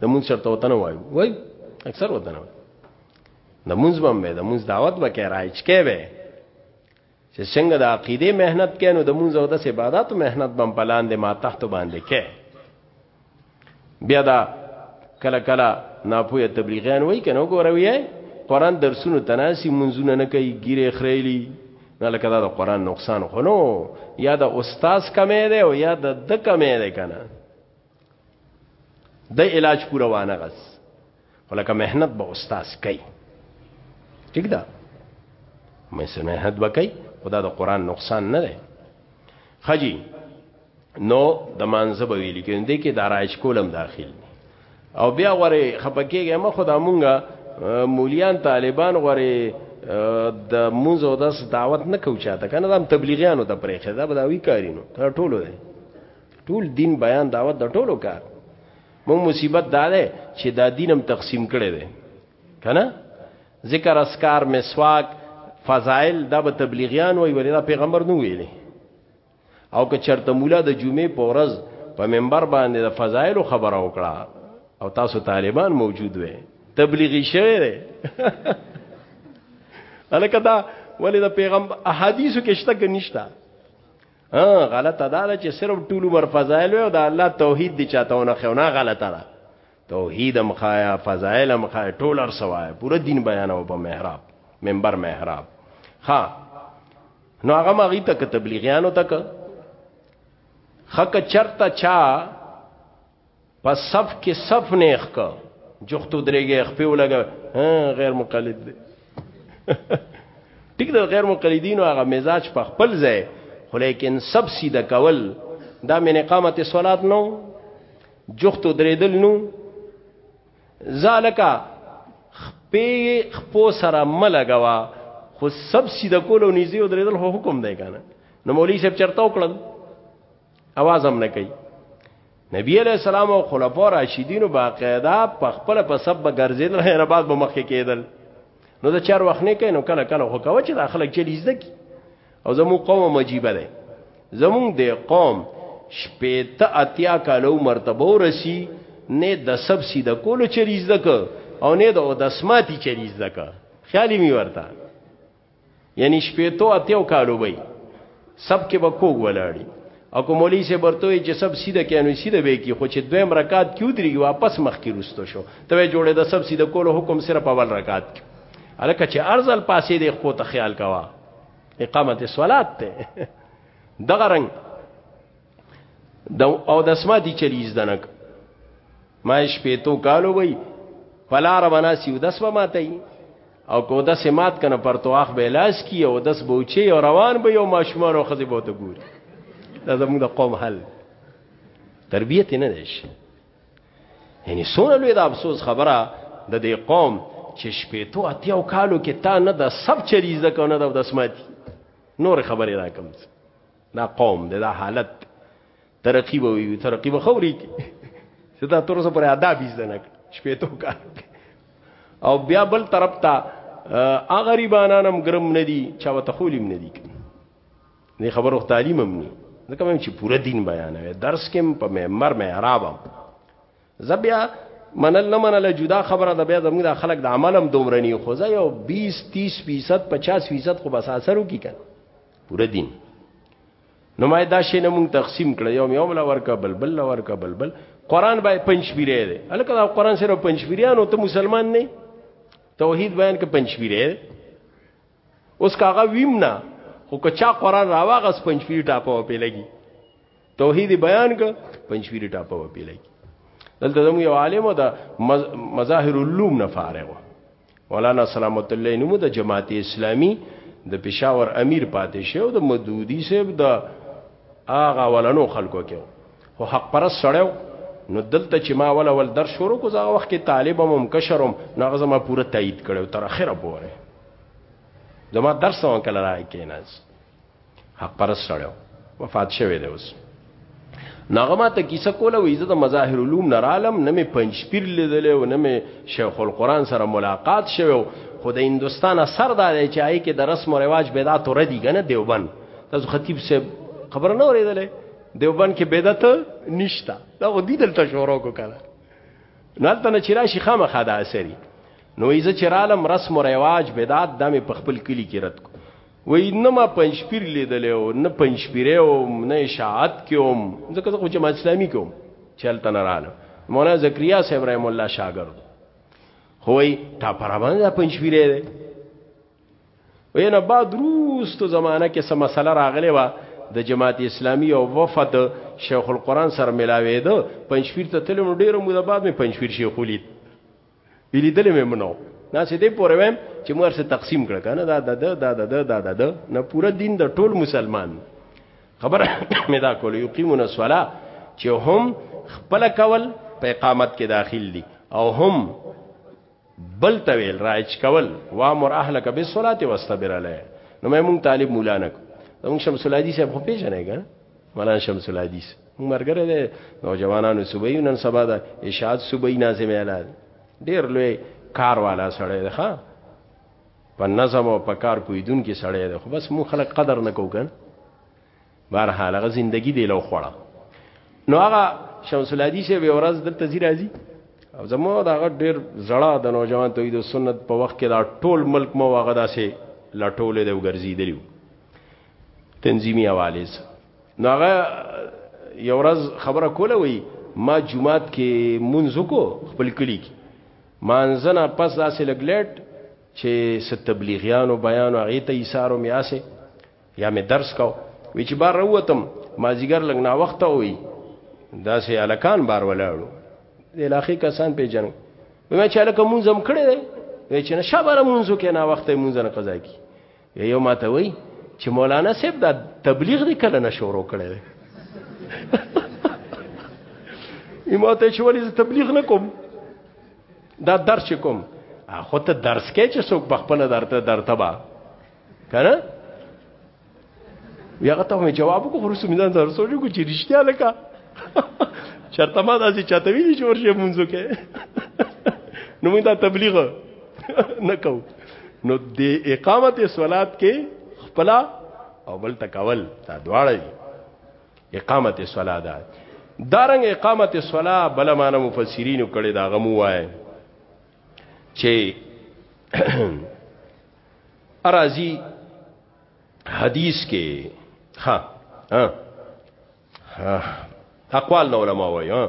A: د مونږ شرط وطن وایو وای اکثر وطن وایو د مونږ باندې د مونږ دعوت وکړه راځ کې به چې څنګه د عقیده مهنت کینو د مونږ او د عبادت مهنت بم پلان دي ما تحت باندې کې بیا دا کله کله ناپوهه تبلیغیان وای کنه وګوروي قرآن درسونو تناسي منځونه نه کوي ګیره خریلی نه لکه دا د قرآن نقصان خو نو یا د استاد کمې ده او یا د د کمې ده کنه د علاج پورا وانه غس ولکه مهنت به استاد کوي ٹھیک ده مې سم مهنت وکي خدا د قران نقصان نه ده خجی نو د مانزه به ویل کې دې کې دارایش کولم داخل او بیا غره خپکیږي ما خدا مونږه مولیان طالبان غره د مونږ او داس دعوت نه کوچاته کنه دام تبلیغیانو ته پرېخه دا بداوی کارینو ټولو دی ټول دین بیان دعوت د ټولو کار مونږ مصیبت دا ده چې دا دینم تقسیم کړي دي کنه ذکر اسکار مسواک فضائل دا به تبلیغیان وي ولې دا پیغمبر نو ویلي او که چرته مولا د جمعې په ورځ په منبر باندې د فضائل خبره وکړه او تاسو طالبان موجود وې تبلیغی شوی دی الکه دا ولې د پیغمبر احادیثو کې شته کې نشته ها غلطه دا ده چې صرف ټول عمر فضایل او دا الله توحید دي چاتهونه خونه غلطه ده توحید هم خایا فضایل هم خایا ټول ار سوای پوره دین بیانو په محراب منبر محراب ها نو هغه ماغي تک تبلیغیانو تک خک چرتا چا په صف کې صف نه ښک جختو درېږي خپې ولګا غیر مقلد دی ټیک د غیر مقلدینو هغه مزاج په خپل ځای خو لیکن سب سیده کول دا من اقامت صلات نو جخت درېدل نو ذالکا خپې خپو سره ملګوا خو سب سیده کول او نيزي درېدل هو حکم دی کنه نو مولوی صاحب چرته وکړل اواز هم نه کوي نبی علیہ السلام او خلفاء راشدین او باقاعده په خپل په سب ګرځیدل نه بعد به مخکې کېدل نو دا چار وخت نه کوي نو کله کله خو کوي چې د خلک چلی زده کی او زمو قوم مجیبه ده زمون د قوم شپېته اتیا کالو مرتبه ورسی نه د سب سیده کولو چلی زده او نه د دسماتی چلی زده خیالي می ورته یعنی شپېتو اتیو کالو به سب کې به کوګ ولاړی او کوم مولوی سه برتوي چې سب سیده کینو سیده به کی خو چې دویم رکعت کیو درې واپس مخ کې رستو شو ته جوړه د سب سیده کولو حکم سره په اول رکعت کې الکه چې ارزل پاسې د خو ته خیال کوا اقامت صلات ته دغه رنگ دو او د اسما دي چلیز دنک ما شپېتو کالو وای پلار بنا سیو دس به ماته او کو دس مات کنه پر تواخ به لاس کی او دس بوچی او روان به یو ماشومان او خزی بوته ګوري دا زموږ د قوم حل تربیت نه دیش یعنی سونه لوی د افسوس خبره د دې قوم چې شپېتو اتیاو کالو کې تا نه د سب چریز د کو نه د دسماتی نور خبره را کوم دا قوم دی دا حالت دی ترقی به وي ترقی به خوري کی چې دا تر اوسه پر ادا بیز نه شپې ته کار او بیا بل طرف ته ا غریبانان هم ګرم نه دي چا وته خولیم نه دي نه خبرو تعلیم هم نه ځکه مې چې پوره دین بیانوي درس کې په ممبر مې عربم زبیا منل نه منل جدا خبره ده بیا زموږ د خلک د عملم دومرنی خو زه یو 20 30 فیصد 50 فیصد خو بس اثر وکي کنه پوره دین نو ما دا شی نه مونږ تقسیم کړ یو یوم لا ورکا بلبل لا ورکا بلبل قران به پنځ پیری دی الکه دا قران سره پنځ پیریانو ته مسلمان نه توحید بیان کې پنځ پیری اوس کاغه ویم نه خو که چا قران راواغس پنځپیر ټاپه و پیلګي توحید بیان ک پنځپیر ټاپه و پیلګي دلته زمو یو عالم د مظاهر العلوم نه فارغ مولانا سلامت الله نومو د جماعت اسلامی د پېښور امیر پاتې شو د مدودی صاحب د اغه ولنو خلکو کې خو حق پر سړیو نو دلته چې ما ول ول در شروع کو زغه وخت کې طالب هم کشرم نو هغه زما پوره تایید کړو تر اخره پوره زما درس هم کله راي کیناس حق پرس سره وفات شوه دی اوس نغمه ته کیسه کوله وې زه د مظاهر علوم نرالم نه مې پنځپیر لیدل او نه مې شیخ القرآن سره ملاقات شوه خو د هندستان اثر دا دی چې آی کې د رسم او رواج بدعت ور دي کنه دیوبند تاسو خطیب صاحب خبر نه اوریدلې دیوبند کې بدعت نشتا دا غو دي دلته شورو کو کړه نالته نه چیرې شي خامخا دا اثرې نو ایزه چرالم رسم و رواج بدعت د مې په خپل کلی کې رد کو وای نه ما پنځپیر لیدل او نه پنځپیره او نه اشاعت کوم ځکه زه خو جماعت اسلامي کوم چلته نه رالم مولانا زکریا صاحب رحم الله شاګرد خو وای تا پر باندې پنځپیره دی وای نه بعد روستو زمانہ کې سم مسله راغلی و د جماعت اسلامی او وفد شیخ القرآن سره ملاوی ده پنځپیر ته تلم ډیره موده بعد می پنځپیر شیخ ولید ویلی دلې مې منو دا سې دې پورې ویم چې موږ سره تقسیم کړ کنه دا د د دا د دا د د نه پوره دین د ټول مسلمان خبر مې دا کول یقیمون الصلا چې هم خپل کول په اقامت کې داخل دي او هم بل تویل رایج کول وامر اهلک بالصلاه واستبر علیه نو مې مونږ طالب مولانا کو مونږ شمس الحدیث په پیژنې ګر مولانا شمس الحدیث موږ مرګره ده نوجوانانو صوبې نن سبا ده اشاعت صوبې ناظم اعلی ډیر لوی کار والا سړی ده ښا په نظم او په کار پویدون کې سړی ده خو بس مون خلک قدر نه کو کن بهر حال هغه زندگی دی لو خوړه نو هغه شمس الحدیث به ورځ دلته زی راځي او زمو دا غټ ډیر زړه د نوجوان توحید سنت په وخت کې دا ټول ملک مو هغه داسې لټولې دی وګرځیدلی تنظیمی حواله سره نو هغه یو ورځ خبره کوله وی ما جمعات کې منځ کو خپل کلی کې مانځنه پس داسې لګلیټ چې ست تبلیغیانو بیان او غیته ایثارو میاسه یا می درس کو وی چې بار وروتم ما زیګر لګ نا وخت وی داسې الکان بار ولاړو د علاقې کسان پیژن وی ما چې الکه منځم کړی وی چې نشه بار منځو کې نا وخت منځنه قضا کی یو ماته وای چې مولانا صاحب دا تبلیغ دې کله نه شروع کړی دی ایمو ته چې ولې تبلیغ نه کوم دا درس کوم خو ته درس کې چې څوک بخپنه درته درته با کنه یغه ته مې جواب کو خو رسوم ځان درس وجو کو چې رښتیا لکه چرته ما داسې چاته ویلي چې ورشه مونږ کې نو موږ دا تبلیغ نه کوو نو د اقامت صلات کې خپل او بل تکول دا دواړه اقامت صلات ده دارنګ اقامت صلات بل معنا مفسرین کړي دا غمو وای چې ارازی حدیث کې ها ها اقوال علماء وای ها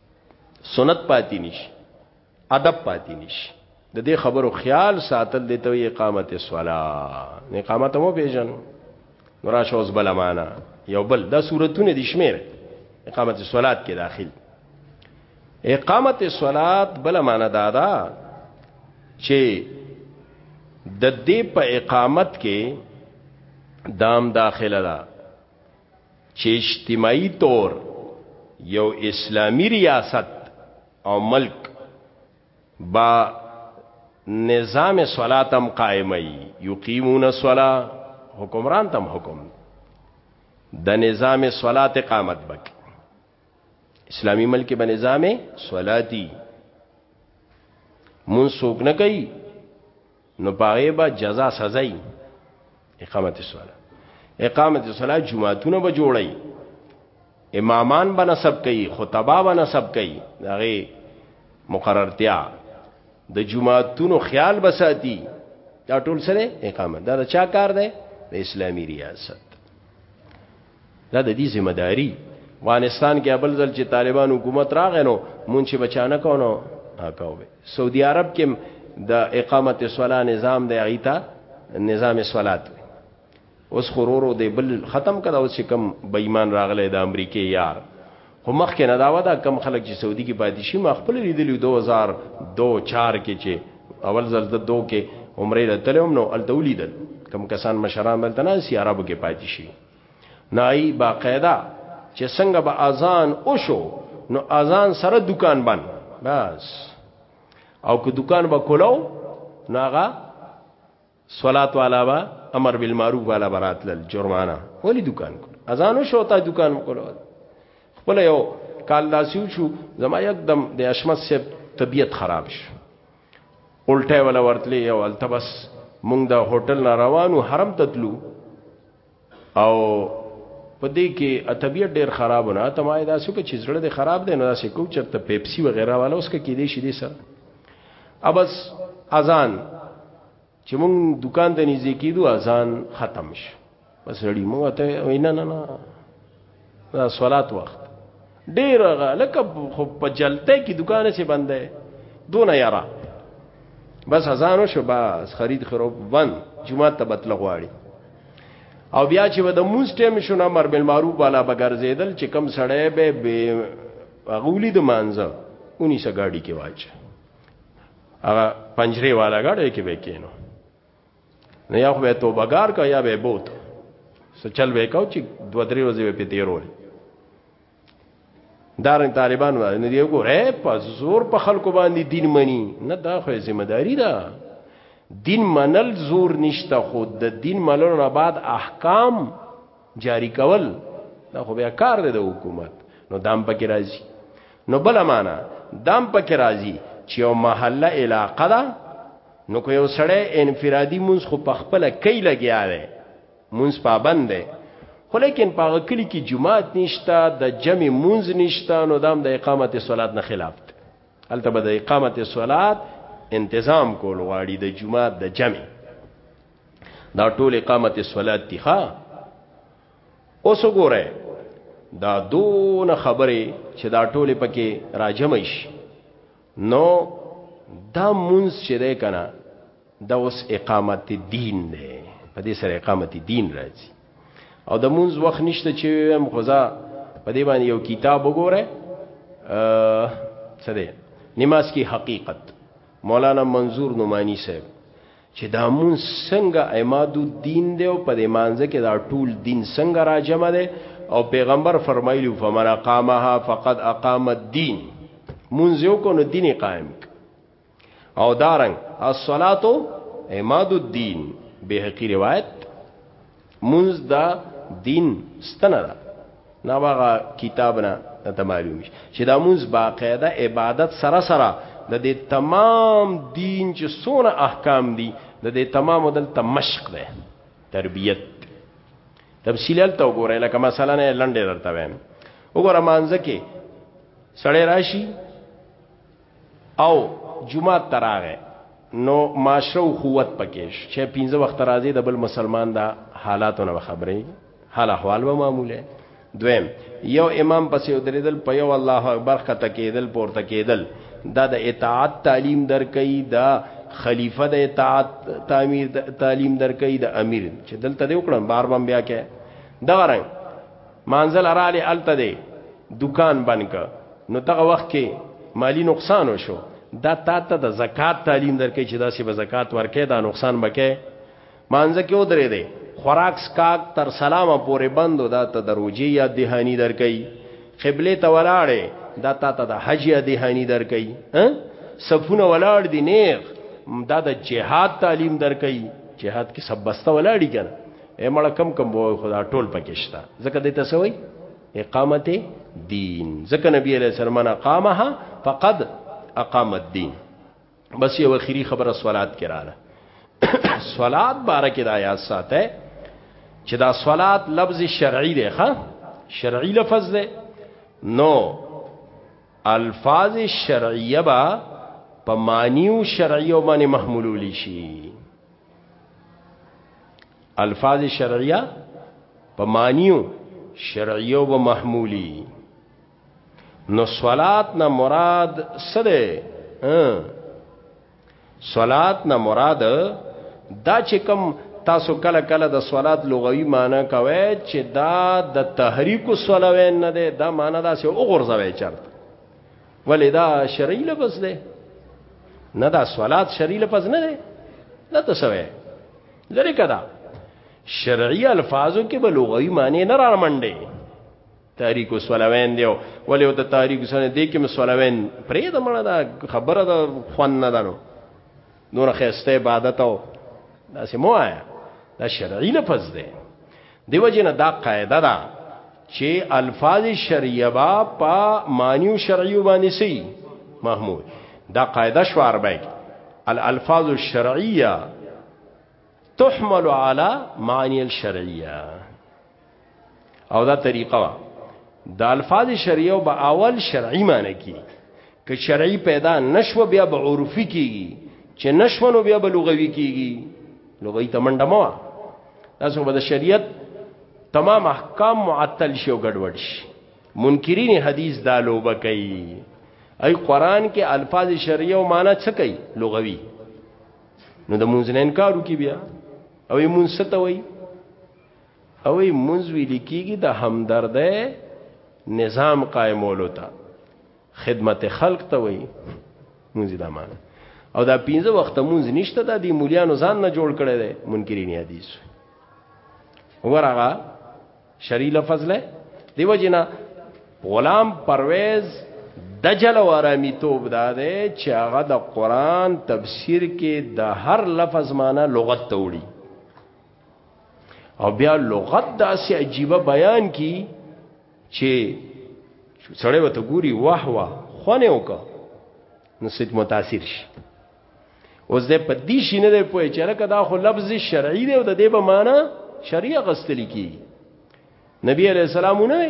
A: سنت پاتې نشي ادب پاتې نشي د دې خبرو خیال ساتل دي ته اقامت الصلاه نه اقامت مو پیژن نورا شوز بل معنا یو بل دا صورتونه دي شمیر اقامت الصلاه کې داخل اقامت الصلاه بل معنا دا دا چې د دې په اقامت کې دام داخله ده دا چې اجتماعي طور یو اسلامی ریاست او ملک با نظام صلاتم قائمي یقیمون الصلا حکمران تم حکم د نظام صلات اقامت بک اسلامی ملک به نظام صلاتی مون سوک نه کوي نو پاره به جزا سزای اقامت الصلاه اقامت الصلاه جمعهتونه به جوړی امامان به نسب کوي خطبه به نسب کوي دغه مقررتیا د جمعهتونو خیال به ساتي دا ټول سره اقامت دا چا کار دی د اسلامی ریاست دا د دې ذمہ داری افغانستان کې ابل ځل چې طالبان حکومت راغی نو مونږ چې بچانه کو نو کاو به سعودي عرب کې د اقامت صلاه نظام د عیتا نظام صلات اوس خورورو دی بل ختم کړه اوس چې کم بېمان راغله د امریکای یار خو مخکې نه دا ودا کم خلک چې سعودي کې پاتې شي ما خپل لیدلی 2002 4 کې چې اول ځل د دوه کې عمرې راتلم نو ال تولیدل کم کسان مشران دلته نه سي عربو کې پاتې شي نای باقاعده چې څنګه به اذان وشو نو اذان سره دکان بند بس او که دکان به کولاو نو هغه صلات والا با امر بالمعروف والا براتل جرمانه ولی دکان کو اذانو شو تا دکان وکړو خپل یو کال داسیو شو زما یکدم د اشمت سیب طبیعت خراب شو الټه ولا ورتلې یو التبس مونږ د هوټل نه روانو حرم تدلو او په دې کې طبيعت ډېر خراب نه ته ما دا سکه چې زړه دې خراب دی نو دا سکه چې ته پیپسي وغیرہ والا اوس کې دې شي دې سره ابس اذان چې مونږ دکان ته نږدې کیدو اذان ختم شو بس لړی مونږ ته وینا نه نه دا صلات وخت ډیر غا لکه خو په جلته کې دکان سي بندې دون یرا بس ازانو شو بس خرید خرو بند جمعه ته بتل غواړي او بیا چې د موس ټیم شونه امر بالمعروف والا بغرزیدل چې کم سړی به به غولی د مانزه اونې سګاډي کې واچ هغه پنجره والا غاډي کې به کینو نه یو به توبګار کا یا به بوت سچل به کو چې دو درې ورځې په تیرول دارن طالبان باندې دی ګوره په زور په خلکو باندې دین منی نه دا خو ذمہ داری ده دا. دین منل زور نشته خود د دین منلو نه بعد احکام جاری کول دا خو بیا کار دی د حکومت نو دام پکې راځي نو بل معنا دام پکې راځي چې یو محله علاقه ده نو کو یو سړی انفرادي مونږ خو په خپل کای لګیا دی مونږ پابند دی خو لیکن په هغه کلی کې جمعات نشته د جمع مونږ نشته نو دام د اقامت صلات نه خلاف دی البته به د اقامت صلات تنظیم کول غواړي د جمعات د جمع دا ټول اقامت الصلاه دی ښا اوس وګوره دا دون خبره چې دا ټول پکې راجم شي نو دا مونږ چې ده کنه دا اوس اقامت دین دی په دې سره اقامت دین راځي او د مونږ وخت نشته چې ویم خدا په دې باندې یو کتاب وګوره څه دی نماز کی حقیقت مولانا منظور نعمانی صاحب چې دا مونږ څنګه عماد الدین دی او په دې مانځ کې دا ټول دین څنګه راجم دی او پیغمبر فرمایلی فمن اقامها فقد اقام الدین مونږ یو کو نو دین قائم او دارنګ الصلاه عماد الدین به کی روایت منز دا دین ستنه ده نا واغه کتاب نه ته معلوم شي چې دا منز باقاعده عبادت سره سره د دې تمام دین چې سونه احکام دي د دې تمام دل تمشق ده تربیت تفصیلات ته وګورئ لکه مثلا نه لنډه درته وایم وګوره مانځه کې سړی راشي او جمعه تراغه نو معاشره او قوت پکې چې پنځه وخت راځي د بل مسلمان دا حالاتو نه خبرې حال احوال به معموله دویم یو امام پسې ودرېدل په یو الله اکبر خطه کېدل پورته کېدل دا د اطاعت تعلیم درکې دا خلیفہ د اطاعت تعمیر تعلیم درکې د امیر چې دلته دې وکړم بار بم بیا کې دا رنګ مانزل اراله الته دی دکان بند ک نو دغه وخت کې مالی نقصان وشو دا تا ته د زکات تعلیم درکې چې دا سی به زکات ورکې دا نقصان بکې مانزه کې ودرې دی خوراک سکاک تر سلام پورې بندو دا ته دروجی یا دهانی درکې قبله ته ولاړې دا تا ته د حج یا دهانی درکې صفونه ولاړ دي نیغ دا د جهاد تعلیم درکې جهاد کې سبسته ولاړی کنه اے مړه کم کم وای خدا ټول پکشتا زکه دې تاسو وای اقامت دین زکه نبی علیہ السلام اقامها فقد اقام الدین بس یو اخیری خبره صلات کراله صلات بارکه د آیات ساته چې دا صلات لفظ شرعي دی ښا شرعي لفظ دی نو الفاظ شرعیه با په معنی او شرعیه باندې محمولول شي الفاظ شرعیه په معنیو شرعیه او محمولی نو صلات نه مراد سره صلات نه مراد دا چې کوم تاسو کله کله د صلات لغوي معنی کوي چې دا د تحریک صلوین نه ده دا معنی دا سه وګرځوي چرته ولې دا شرعي لفظ دی نه دا صلات شرعي لفظ نه دی نه ته سوې لري کدا شرعي الفاظو کې به لغوي معنی نه رامنډي تاریخ وسولوین دیو ولې او د تاریخ سره دې کې مسولوین پرې د مړه دا خبره د خوان نه دانو نور خسته عبادت او دا سمو آیا دا شرعی لفظ دی دیو جن دا قاعده ده چې الفاظ شرعیه با په معنی شرعیو باندې سي محمود دا قاعده شو اربعه الالفاظ الشرعیه تحمل على معنی الشرعیه او دا طریقه وا د الفاظ شرعي او به اول شرعي معنی کی که شرعي پیدا نشو بیا به عرفي کیږي چې نشو نو بیا به لغوي کیږي لغوي تمنډه مو تاسو به د شریعت تمام احکام معطل شي او ګډوډ شي منکرین حدیث دا لوبه کوي ای قران کې الفاظ شرعي او معنی څه کوي لغوي نو د مونږ نه انکارو کې بیا او یې مونږ ستوي او ای منځ ویل کیږي د همدردې نظام قائمولو ته خدمت خلق ته وای مونږ دا مان او دا پینځه وخت مونږ نشته د دې مولیانو ځان نه جوړ کړي دي منکرین حدیث ورغه شری لفظ له دیو جنا غلام پرویز دجل او آرامی توب داده چې هغه د قران تفسیر کې د هر لفظ معنی لغت ته وړي او بیا لغت داسې عجیب بیان کی چې سړی وته ګوري واه واه خونه وکړه نو سید متاثر شي اوس د په دې شي نه دی پوه چې لکه دا خو لفظ شرعي دی او د دې به معنا شریعه غستل کی نبی علیہ السلام نه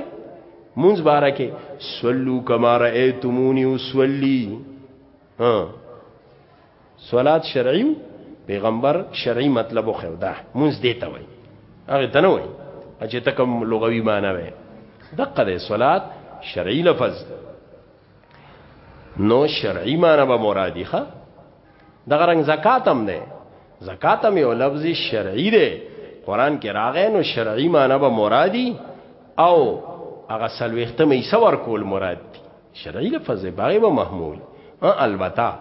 A: مونږ بارکه صلو کما رایتمونی وصلی ها صلات شرعي پیغمبر شرعي مطلب خو دا مونږ دې ته وای هغه ته نه وای چې ته کوم لغوي معنی وای دقه دې صلات شرعي لفظ نو شرعي معنی به مرادي ښه دغه رنگ زکات هم ده زکات هم یو لفظ شرعي ده قران کې راغې نو شرعي معنی به مرادي او هغه سلوختمه یې سور کول مراد دي شرعي لفظ دی باغې به محمول البته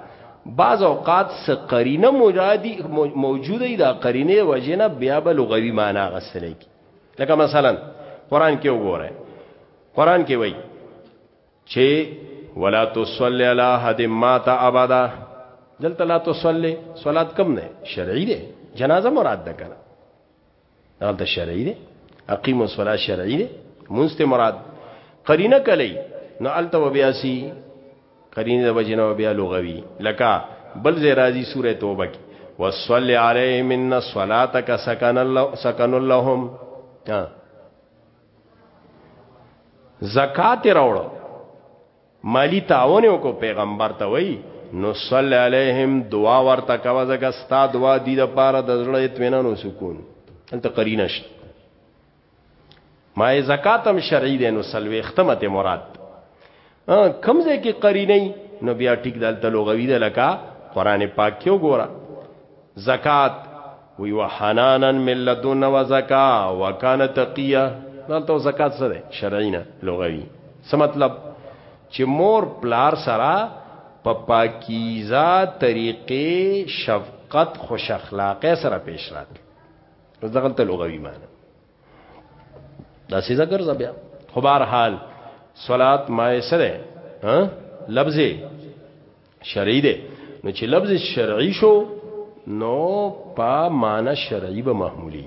A: بعض اوقات س قرینه مرادی موجوده دا قرینه وجنه بیا به لغوي معنی غسل کی لکه مثلا قران کې وګوره قران کې وای چې ولا تصلي على احد مات ابدا دلته لا تصلي صلات کم نه شرعي ده جنازه مراد ده کنه دلته شرعي دي اقیم الصلاه شرعي دي مونږ مراد قرینه کلی نو الته وبیاسی قرینه د وجنه وبیا لغوي لکه بل زی راضی سوره توبه کې وصلی علیهم ان صلاتک سکن الله سکن لهم زکات راوړو مالی تعاون یو کو پیغمبر ته وای نو صلی علیهم دعا ورته کوا زګه ستا دعا دی د پاره د زړه اطمینان او سکون انت قرینش ما زکاتم شرعی دی نو سلوي ختمه مراد کمزه کې قرینه نو بیا ټیک دلته لغوی ده لکه قران پاک کې وګوره زکات وی وحنانا من لدن وزکا وکانه تقیه دلته زکات څه ده شرعي نه لغوي څه مطلب چې مور پلار سره په پا پاکیزه طریقې شفقت خوش اخلاقه سره پیش رات دغه ته لغوي معنی دا سیزه ګرځه بیا خو بهر حال صلات ما سره ها لفظ شرعي دی نو چې لفظ شرعي شو نو په معنا شرعي به محمولي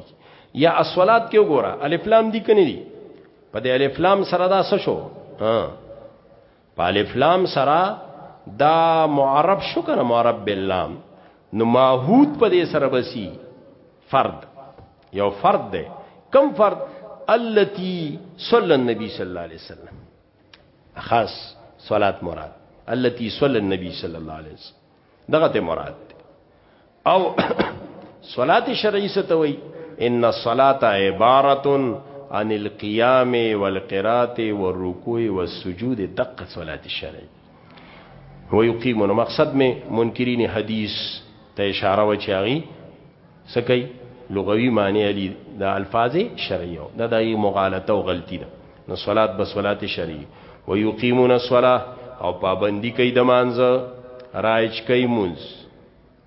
A: یا الصلات کې وګوره الف لام دي کني دي په دې الف لام سره دا څه شو ها په الف لام سره دا معرب شو کنه معرب باللام نو ماحود په دې سره بسی فرد یو فرد دی کم فرد التي صلى النبي صلى الله عليه وسلم خاص صلات مراد التي صلى النبي صلى الله عليه وسلم دغه ته مراد دی. او صلات شرعي ستوي ان الصلاه عباره عن القيام والقراءه والركوع والسجود دقه صلات شرعي و یقیمو نو مقصد می منکرین حدیث ته اشاره و چاغي سکی لغوي معنی علی دا الفاظ شرعیه دا د مغالطه او غلطی ده نو صلات به صلات شرعی و یقیمون الصلاه او پابندی کوي د مانزه رایج کوي مونږ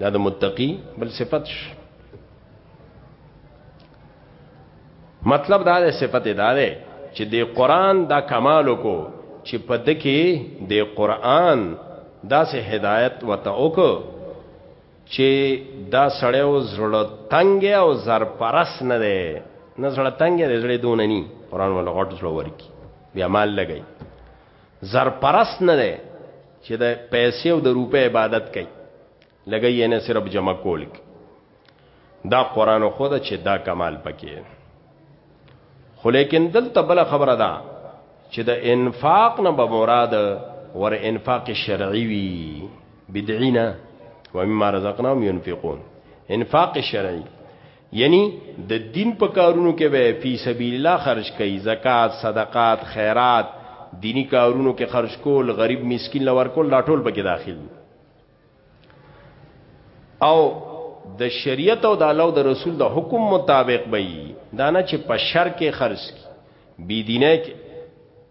A: دا د متقی بل صفت ش. مطلب دا ده صفت دا ده چې د قران دا کمال کو چې په دکی د قران دا سه هدایت وته وک چې دا سړی او زړه تنگ او زر پرس نه ده نه زړه تنگ دی زړه دونه ني قران ولا غټ زړه ورکی بیا مال لګی زرپرست نه دی چې د پیسې او د روپې عبادت کوي لګي یې نه صرف جمع کول دا قران خو دا چې دا کمال پکې خو لیکن دلته بل خبره ده چې د انفاق نه به مراد ور انفاق شرعي وي بدعينه ومما رزقناهم ينفقون انفاق شرعي یعنی د دین په کارونو کې به فی سبیل الله خرج کوي زکات صدقات خیرات دینی کارونو کې خرج کول غریب مسکین لور کول دا ټول پکې داخل دي او د شریعت او د الله او د رسول د حکم مطابق به دا نه چې په شر کې خرج کی بی دینه کې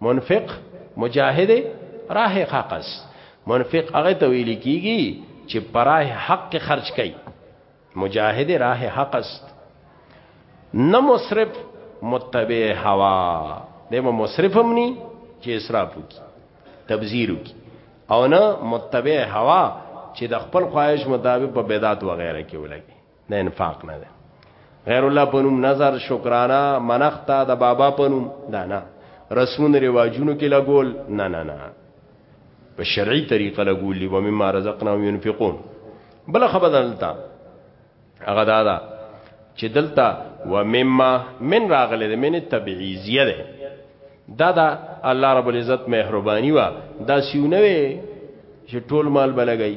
A: منفق مجاهد راه حقس منفق هغه ته ویل کیږي چې پراه حق کې خرج کړي مجاهد راه حق است نه مصرف متبع هوا دمو مصرف هم ني چې اسراف وکي تبذیر وکي او نه متبع هوا چې د خپل خواهش مطابق په بدعت وغیرہ کې ولګي نه انفاق نه ده غیر الله پنوم نظر شکرانه منختا د بابا پنوم دا نه رسمون رواجونو کې لګول نه نه نه په شرعي طریقه لګولي و مما رزقناهم ينفقون بل خبر دلته هغه دا دا چې دلته و مما من راغله د من تبعیزیه ده دا دا الله رب العزت مهرباني وا دا سیونه چې ټول مال بلګي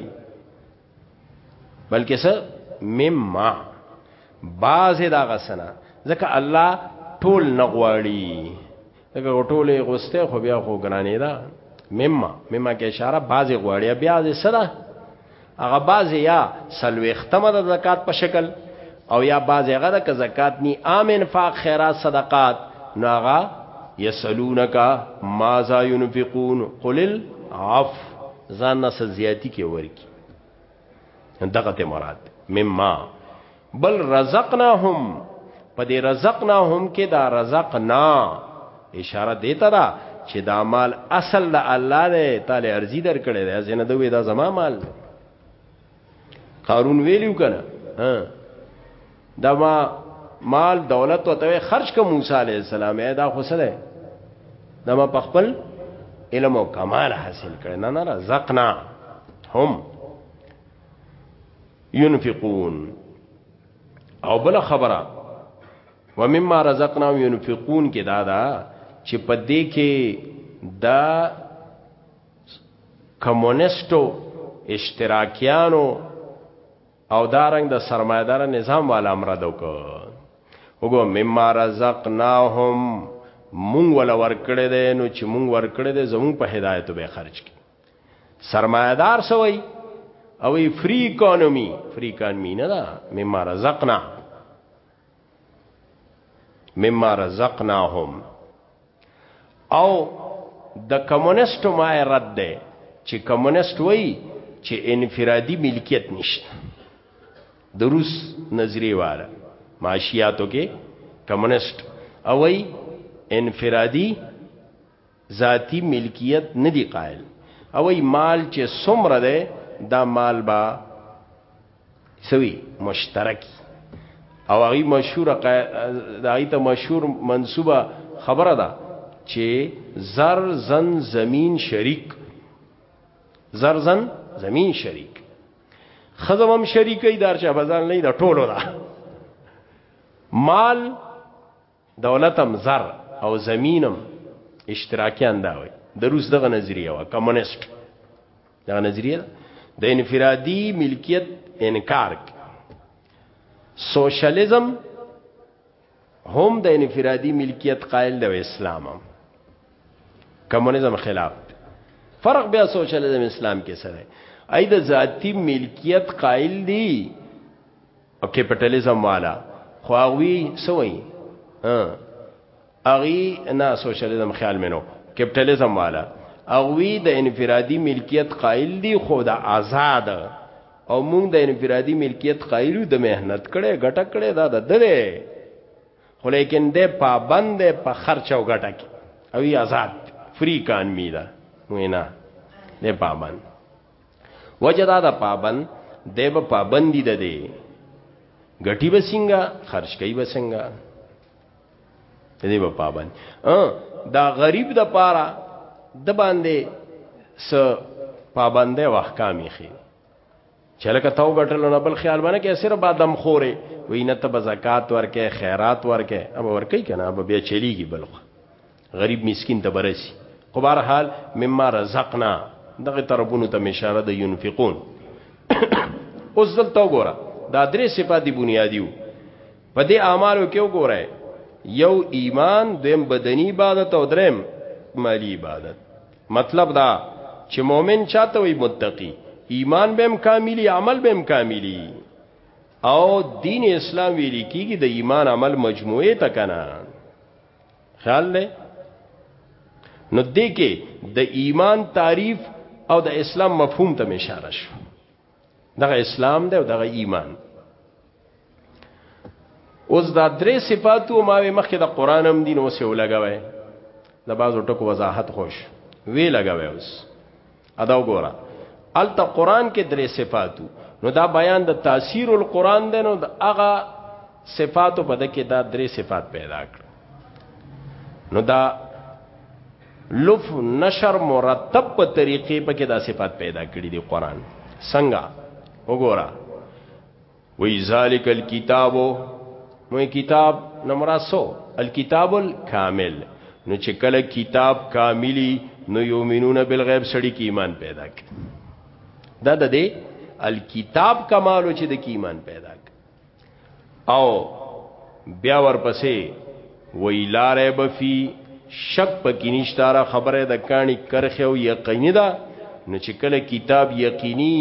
A: بلکې څه مما باز دا غسنا ځکه الله ټول نغواړي دغه ټوله غوسته خو بیا خو ګرانې ده مما مما کې اشاره بازي غواړي بیا دې سره هغه بازي یا سلوختمه د زکات په شکل او یا باز غره که زکات نی عام انفاق خیرات صدقات نو هغه یسلونک ماذا ينفقون قل العف ځان نس زیاتی کې ورکی دغه ته مراد مما بل رزقناهم په دې رزقناهم کې دا رزقنا اشاره دیتا دا چې دا مال اصل د الله دی تعالی ارزي در کړی دی ځنه دوی دا زما مال دی قارون ویلیو کنه ها دا ما مال دولت او ته خرج ک موسی علی السلام دا خو سره دا ما په خپل علم او کمال حاصل کړ نه نه رزقنا هم ينفقون او بل خبره ومما رزقنا ينفقون کې دا دا چې په دې کې دا کمونستو اشتراکیانو او دارنګ د سرمایدار نظام والا امر دو کو وګو مما رزقناهم مونږ ولا ورکړې ده نو چې مونږ ورکړې ده زمون په هدایت به خرج کی سرمایدار سوی او فری اکانومی فری اکانومی نه ده مما رزقنا مما رزقناهم او د کمونیست ما رد ده چې کمونیست وای چې انفرادي ملکیت نشته د روس نظریه والا معاشیاتو کې کمونیست او وای انفرادي ذاتی ملکیت نه دی قائل او وای مال چې څومره ده دا مال با سوی مشترکی او هغه مشهور دای ته مشهور منسوبه خبره ده چې زر زن زمين شریک زر زن زمين شریک خزمم شریکې دار چې بازار نه دا ټولو ده مال دولتم زر او زمینم اشتراکیان دا وي د روس دغه نظریه وا کمونیست دغه نظریه د انفرادي ملکیت انکار سوشلیزم هم د انفرادي ملکیت قائل دی اسلام هم کمونیزم خلاف فرق بیا سوشلیزم اسلام کې سره اې د ذاتی ملکیت قائل دی او کیپټالیزم والا خو هغوی سوي اغي نه سوشلیزم خیال منو کیپټالیزم والا هغوی د انفرادي ملکیت قائل دي خو د آزاد او موږ د انفرادي ملکیت قائلو د مهنت کړي ګټه کړي دا د ده خو لیکن د پابند په خرچ او ګټه کې او آزاد فری کانمی دا نه نه پابند وجدا دا پابند دی به پابندی ده دی ګټي به څنګه خرج کوي به څنګه دې په پابند دا غریب د پاره د باندې س پابندې واحکامي خي چلکه تاو غټل نه بل خیال باندې کې سر بادم خورې وینه ته زکات ورکه خیرات ورکه اب ورکه کنه اب بیا چلیږي بلخ غریب مسکین ته برسی خو بهر حال مما رزقنا دغه طرفونو ته اشاره د ينفقون اوس دلته وګوره دا درې صفات بنیادیو په دې اعمالو کې وګوره یو ایمان دیم بدنی عبادت او دریم مالی عبادت مطلب دا چې مؤمن چاته وي متقی ایمان بهم کاملی عمل بهم کاملی او دین اسلام ویل کیږي د ایمان عمل مجموعه تکنا خیال دی نو دې کې د ایمان تعریف او د اسلام مفهوم ته اشاره شو دغه اسلام دی او دغه ایمان اوس دا درې صفاتو ما وی مخکې د قران هم دین اوسه ولګوي د بازو ټکو وضاحت خوش وی لګوي اوس ادا وګوره الته قران کې درې صفاتو نو دا بیان د تاثیر القران دی نو د هغه صفاتو په دکې دا درې صفات پیدا کړ نو دا لف نشر مرتب په طریقې په کې دا صفات پیدا کړې دي قران څنګه وګوره وی ذالک الكتاب مې کتاب نمراسو الكتاب الكامل نو چې کله کتاب کاملی نو یومنون بالغیب سړی کې ایمان پیدا کړي دا د دې الکتاب کمالو چې د کې ایمان پیدا کړي او بیا ورپسې وی لاره به فی شک پکې نشته را خبره د کانی کرخه او یقیني ده نو چې کله کتاب یقیني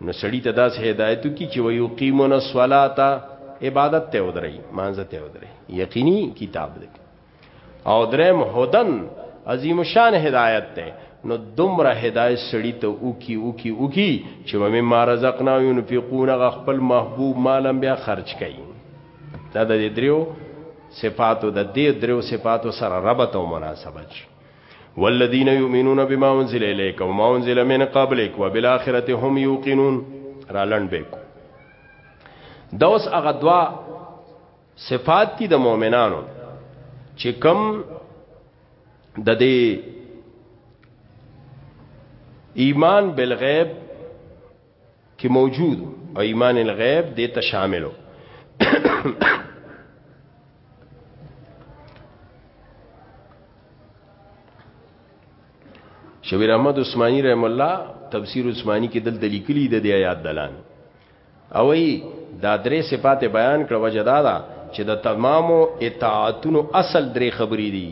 A: نو سړی ته داس هدایتو کی چې وی یقیمون الصلاتا عبادت ته ودرې مانزه ته ودرې یقیني کتاب دی او درم هدن عظیم شان هدایت ته نو دومره هدایت سړی ته او کی او کی او کی چې مې ما رزقنا ينفقون غ خپل محبوب مالم بیا خرج کړي دا د دریو صفاتو د دې دریو صفاتو سره ربط او مناسبت شي والذین یؤمنون بما انزل الیک وما انزل من قبلک وبالآخرة هم یوقنون رالند بکو دا اوس هغه دوا صفات دي د مؤمنانو چې کم د دې ایمان بالغیب کې موجود او ایمان الغیب دې ته شاملو شبیر احمد عثماني رحم الله تفسیر عثماني کې دل دلیکلي د دې آیات دلان او ای دا درې صفات بیان کړو جدا دا چې د تمامو اطاعتونو اصل درې خبرې دي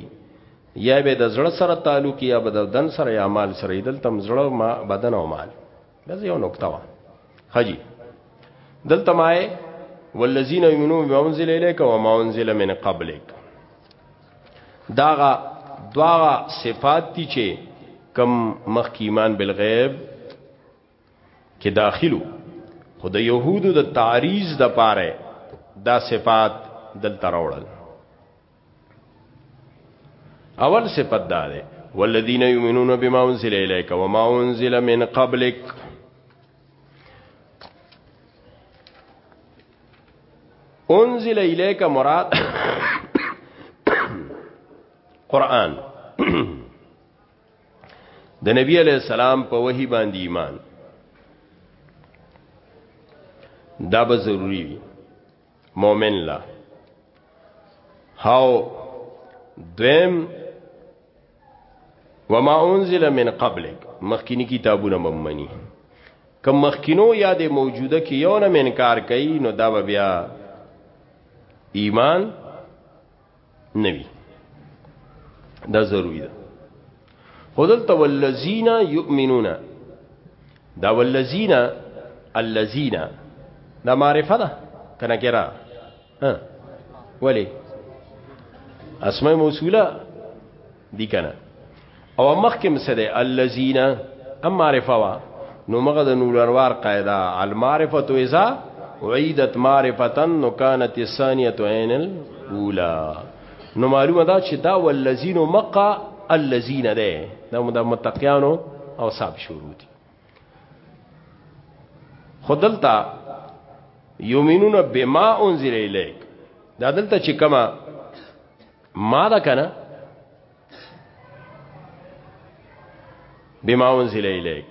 A: یا به د زړه سره تعلق یا به د بدن سره یا مال سره دل تم زړه ما بدن او مال دا یو نقطه وا حجی دل تمای والذین یؤمنون بما انزل الیک و ما انزل من قبلک داغه دواغه صفات دي چې کم مخ ایمان بالغیب کې داخلو خو د يهودو د تعریض د پاره دا صفات دلته راوړل اول صفت دا ده والذین یؤمنون بما انزل الیک وما انزل من قبلک انزل الیک مراد قران د نبی علی السلام په وحی باندې ایمان دا به ضروری وي مؤمن لا هاو دویم وما انزل من قبلک مخکینی کتابونه ممنی که مخکینو یا د موجوده کې یو نه انکار کوي نو دا بیا ایمان نوی دا ضروری ده خودلت والذین یؤمنون دا والذین الذین دا معرفه ده کنه کرا ها ولی اسماء موصوله دی کنه او مخکې مسره الذین ام معرفه وا نو مغه د نور انوار قاعده المعرفه اذا وعیدت معرفتا نو کانت الثانیه عین الاولى نو معلومه دا چې دا والذین مقا الذین ده دا متقیانو او صاحب شروع دي خدلتا یومنون بما انزل الیک دا دلته چې کما ما دا کنه بما انزل الیک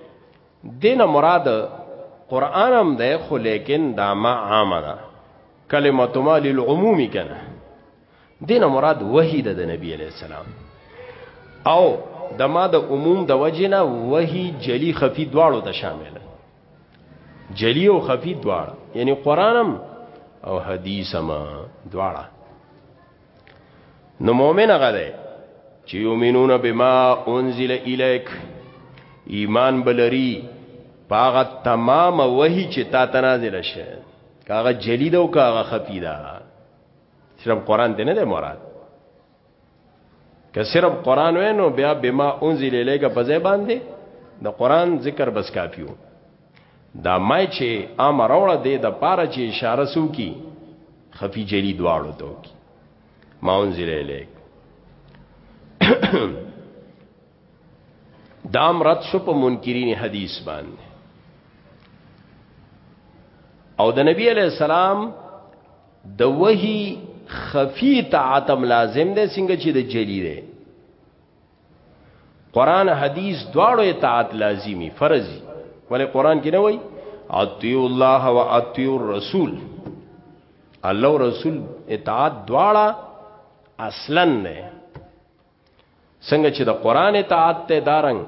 A: دین مراد قران هم ده خو لیکن دا ما عامه ده کلمت ما للعموم کنه دین مراد وحی ده د نبی علی السلام او د ما د عموم د وجنه وحی جلی خفی دواړو ته شامل جلی او خفی دواړه یعنی قرانم او حدیثم دواړه نو مؤمن هغه دی چې یومنون بما انزل الیک ایمان بلری پاغه تمام وਹੀ چې تا تنازل شه کاغه جلی دا او کاغه خفی دا صرف قران دی نه دی مراد که صرف قران وینو بیا بما انزل الیک په ځای باندې د قران ذکر بس کافیو دا مای چې امر اوړه دی د پاره چې اشاره سو کی خفی جلی دواړو ته کی ما انزل الیک دام رد شو په منکرین حدیث باندې او د نبی علی السلام د وਹੀ خفی تعتم لازم دی څنګه چې د جلی دی قران حدیث دواړو اطاعت لازمی فرضی ولې قران کې نه وای اطیع الله و اطیع الرسول الله او رسول اطاعت دواړه اصلا نه څنګه چې د قران اطاعت ته دارنګ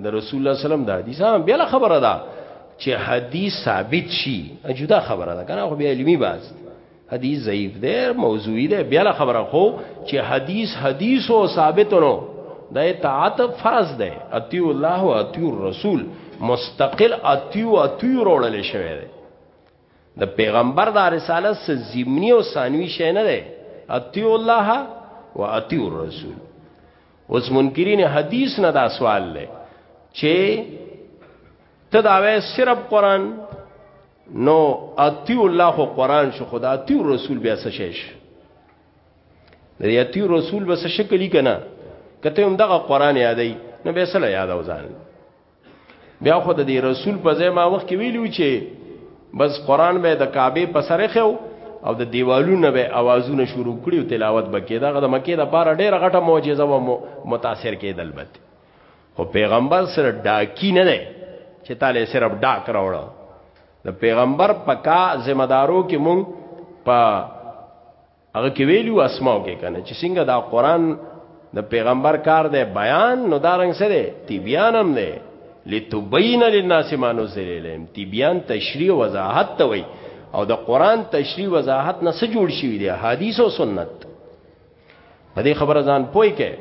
A: د رسول الله سلام د حدیثه بل خبره ده چې حدیث ثابت شي جدا خبره ده کنه خو به علمي باز حدیث ضعیف دی موضوعی دی بیا له خبره خو چې حدیث حدیث او ثابت نو د اطاعت فرض دی اطیع الله او اطیع الرسول مستقل اطیع او اطیع رول شوی دی د پیغمبر د رسالت سره زمینی او ثانوی شی نه دی اطیع الله او اطیع الرسول اوس منکرین حدیث نه دا سوال لې چې ته دا وې صرف قران نو اتی الله خو قران شو خدا اتی رسول بیا څه شیش د اتی رسول بس شکلی کنا کته هم دغه قران یادای نو به سره یاد او ځان بیا خو د دې رسول په ځای ما وخت ویلو چې بس قران به د کعبه په سره خو او د دیوالونو به आवाजونه شروع کړي او تلاوت بکې دا د مکه د پاره ډیره غټه معجزه و متاثر کېدل بد خو پیغمبر سره ډاکی نه دی چې تعالی صرف ډاک راوړو د پیغمبر پکا ذمہ دارو کې مونږ په هغه کې ویلو اسماو کې کنه چې څنګه دا قران د پیغمبر کار دی بیان نو دا رنگ سره تی بیان هم دی لتبین للناس ما نزل الیم تی بیان تشریح وضاحت ته وای او د قران تشریح وضاحت نه څه جوړ شوی دی حدیث او سنت په دې خبره ځان پوي کې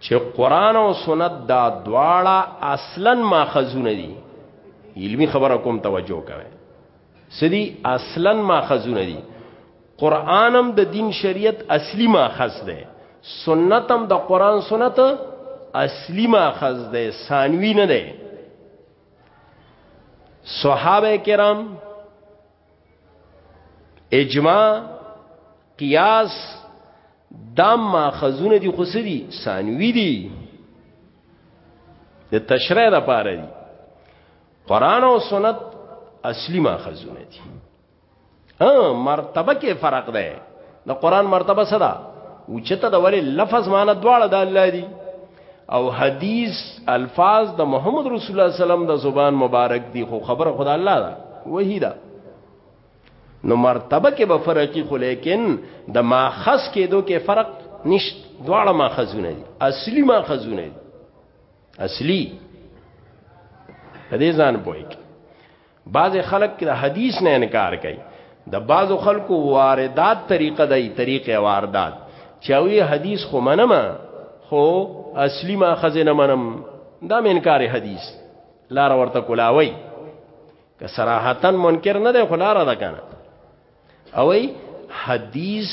A: چې قران او سنت دا دواړه اصلا ماخذونه دي علمی خبره کوم توجه کوي سدي اصلا ماخذونه دي قرانم د دین شریعت اصلي ماخذ ده سنتم د قران سنت اصلي ماخذ ده ثانوی نه ده صحابه کرام اجماع قیاس دا ماخذونه دي خو سدي ثانوي دي د تشریح لپاره دي قران او سنت اصلي ماخذونه دي ا مرتبه کې فرق ده د قران مرتبه سره اوچته د ولی لفظ معنی دواړه د الله دي او حدیث الفاظ د محمد رسول الله سلام د زبان مبارک دی خو خبره خدا الله دا وحی دا نو مرتبه کې به فرقي خو لیکن د ماخذ کېدو کې فرق نشت دواړه ماخذونه دي اصلي ماخذونه دي اصلي په دې ځان پوهیږي بعض خلک د حدیث نه انکار کوي د بعض خلکو واردات طریقه دی طریقه واردات چاوی حدیث خو منم خو اصلی ما خزنه منم دا من انکار حدیث لار ورته کولاوي که صراحتا منکر نه دی خو لار ده کنه او حدیث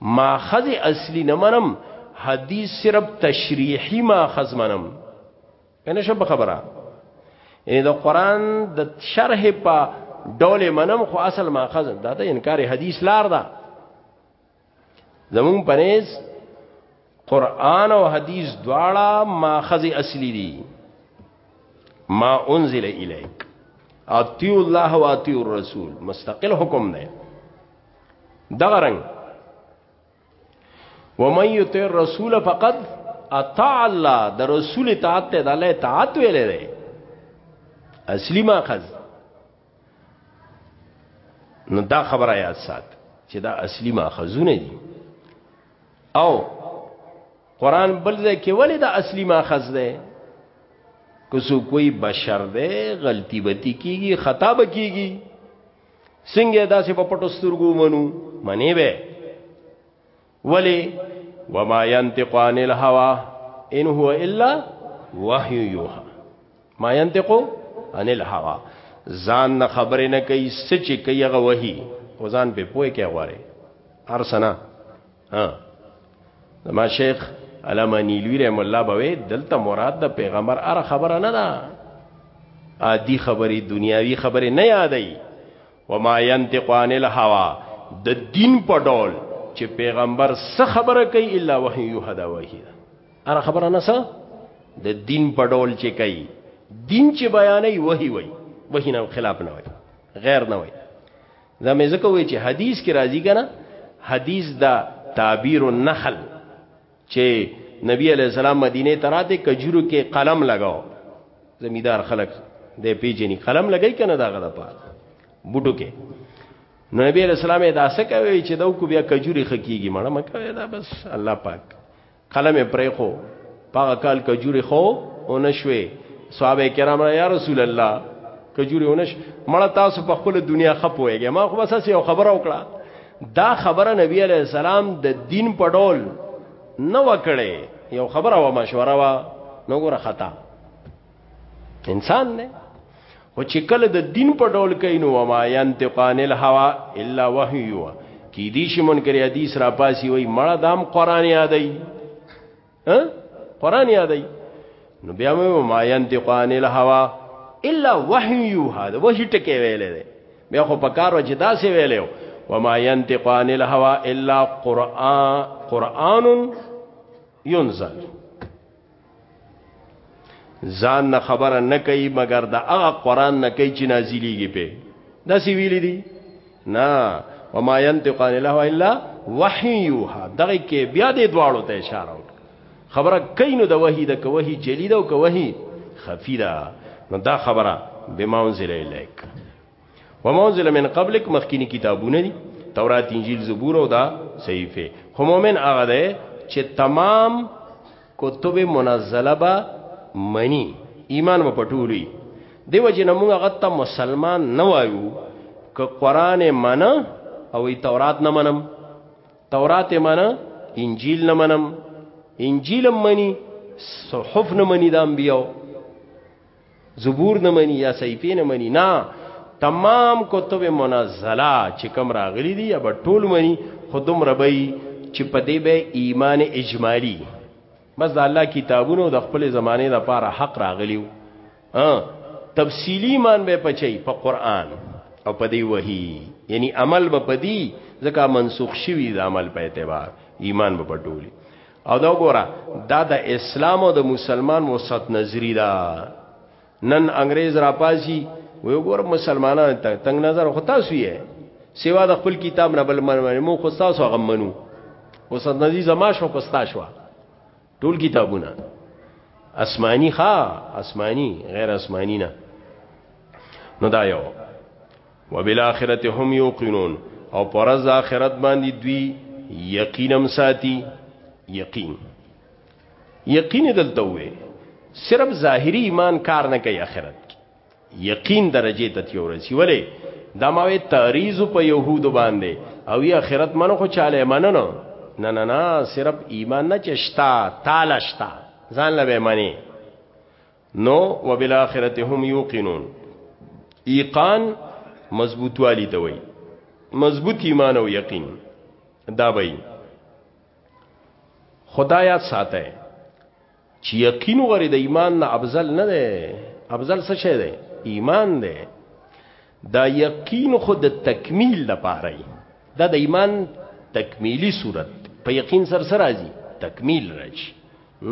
A: ما خز اصلی نه منم حدیث صرف تشریحی ما خز منم کنه شپ خبره یعنی د قران د شرح په ډول منم خو اصل ماخذ دا د انکار حدیث لار ده زمون پنيز قران او حدیث دواړه ماخذ اصلي دي ما انزل الیک اتی الله و اتی الرسول مستقل حکم نه دغه رنګ ومن یطع الرسول فقد اطاع الله د رسول اطاعت ته د الله اطاعت ویل دی اصلي ماخذ نو دا خبره یاد سات چې دا اصلي ماخذونه دي او قران بل ځای کې ولې دا اصلي ماخذ دی که څوک کوئی بشر دی غلطي بتی کیږي خطا به کیږي څنګه داسې په پټو سترګو منو منی به ولی وما ينطق عن الهوى ان هو الا وحي يوحى ما ينطق عن الهوى ځان نه خبرې نه کوي سچ کوي هغه وحي او ځان په پوهه کې غواړي ارسنا ها ما شیخ علامه نیلوی رحم الله بوي دلته مراد د پیغمبر اره خبره نه ده عادي خبرې دنیاوی خبرې نه یادای وما ينطق عن الهوى د دین په ډول چې پیغمبر څه خبره کوي الا وحی یوحدا وحی اره خبره نه څه د دین په ډول چې کوي دین چې بیانې وحی وای وحی نه خلاف نه وای غیر نه وای دا مې ځکه وی چې حدیث کې راځي کنه حدیث دا تعبیر النخل چې نبی علی السلام مدینه ته راته کجورو کې قلم لگاو زمیدار خلک د پیجنی قلم لګی کنه دا غدا په بوټو کې نو نبی علی السلام دا څه کوي چې دا کو بیا کجوري خکېږي مړه مکه دا بس الله پاک قلم یې پرې خو پاغه کال کجوري خو اونشوي صحابه کرام را یا رسول الله کجوري اونش مړه تاسو په خپل دنیا خپويږئ ما خو بس یو خبره وکړه دا خبره نبی علی السلام د دین په ډول نه وکړي یو خبره و مشوره وا نو ګره خطا انسان نه او چې کله د دین په ډول کوي نو ما ينتقان الهوا الا وحي یو کی دي شي منکر حدیث را پاسي وای مړه دام قران یادای ها قران یادای نو بیا مې ما ينتقان الهوا الا وحي یو هدا وحي ټکی ویلې ده بیا خو پکارو چې دا سی ویلې و ما ينتقان الهوا الا قران قران ينزل ځان نه خبره نه کوي مګر د هغه قران نه کوي چې نازلېږي په دا سی ویلې دي نه وما ينطق عن الله الا وحي يوحى دغه کې بیا دې دواړو ته اشاره وکړه خبره کینو د وحی د کوهی جلی ده او کوهی خفی ده نو دا خبره بما انزل الیک ومنزل من قبلک مخکینی کتابونه دي تورات انجیل زبور او دا صحیفه خو مؤمن هغه دی چې تمام کتب منزله به منی ایمان و پټولی دیو جن موږ هغه ته مسلمان نه وایو ک قران من او تورات نه منم تورات من انجیل نه منم انجیل منی صحف نه منی د انبیو زبور نه مني یا صحیفه نه مني نه تمام کتب منزله چې کوم راغلي دي یا به ټول مني خودم ربي چې په دې به ایمان اجمالی بس د الله کتابونو د خپل زمانه د پاره حق راغلیو ها تفصیلی ایمان به پچي په قران او په دې وਹੀ یعنی عمل به پدی ځکه منسوخ شوی د عمل په اعتبار ایمان به پټولی او دا ګوره دا د اسلام او د مسلمان وسط نظری دا نن انګريز را پاسي وی ګوره مسلمانان ته تنگ نظر خو تاسو یې سیوا د خپل کتاب نه بل منو مو خو تاسو هغه منو وسط نظری زما شو کو تاسو ټول کتابونه اسماني ښا اسماني غیر اسماني نه نو دا یو وبالاخره هم یوقنون او پرز اخرت باندې دوی یقینم ساتي یقین یقین دلته وې صرف ظاهری ایمان کار نه کوي اخرت کې یقین درجه ته تیورسی ولی دا ماوی تعریض په يهود باندې او یا اخرت منو خو چاله مننو نه نه نه صرف ایمان نه چشتا تالشتا ځان لوي منی نو وبالاخره هم یوقنون ایقان مضبوطوالی ته وای مضبوط ایمان او یقین دا وای خدایا ساته چې یقین غری د ایمان نه افضل نه ده افضل څه شه ده ایمان ده دا یقین خود د تکمیل لپاره دا د ایمان تکمیلی صورت په یقین سر سر راځي تکمیل راځي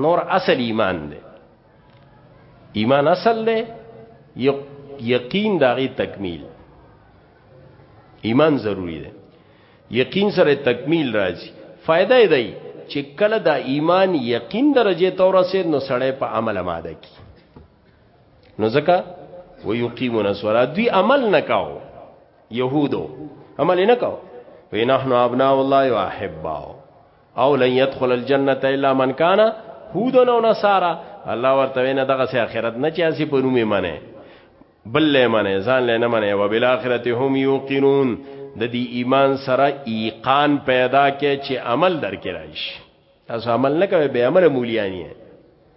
A: نور اصل ایمان ده ایمان اصل دی یقین داغي تکمیل ایمان ضروری دی یقین سره تکمیل راځي فائدہ دی چې کله دا ایمان یقین درجه تور رسید نو سړی په عمل ماده کی نو ځکه و یقیمون الصلاه دوی عمل نکاو يهودو عمل نکاو وینحنو ابناء الله واحباو او لن يدخل الجنه الا من كان هودا او نصارا الله ورته وینا دغه سه اخرت نه چاسي په نومه منه بل له منه ځان له نه منه او بل اخرت هم یوقنون د دې ایمان سره ایقان پیدا کې چې عمل درکې راشي تاسو عمل نه کوي به عمل مولیانی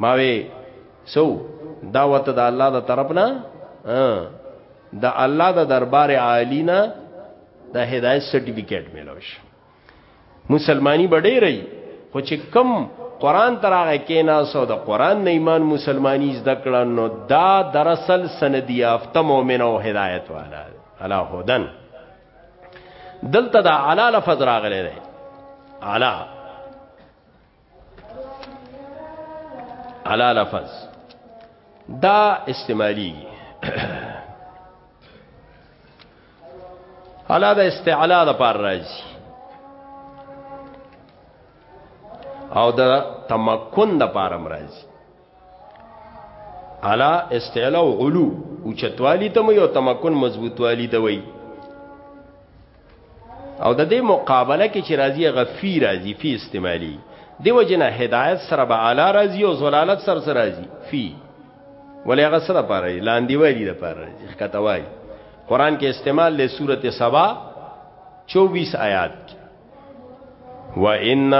A: ماوي سو دا وته د الله د طرف نه د الله د دربار عالی نه د هدایت سرټیفیکیټ ملو شي مسلمانی بډې رہی خو چې کم قران تراغه کینا سو د قران نه ایمان مسلمانی زده کړه نو دا دراصل سندی یافته مؤمن او هدایت والا الا هدن دلته دا علا لفظ راغلی دی علا علا لفظ دا استعمالی علا دا استعلا دا پار راځي او دا تمکن دا پارم راځي علا استعلا او علو او چتوالی ته یو تمکن مضبوطوالی ته وایي او د دې مقابله کې چې راځي غفی راځي فی استعمالی دیو جن هدایت سره به اعلی راځي او زلالت سره سره راځي فی ولې هغه سره پاره لاندې وایي د پاره ښکته وایي قران کې استعمال له سورته سبا 24 آیات و ان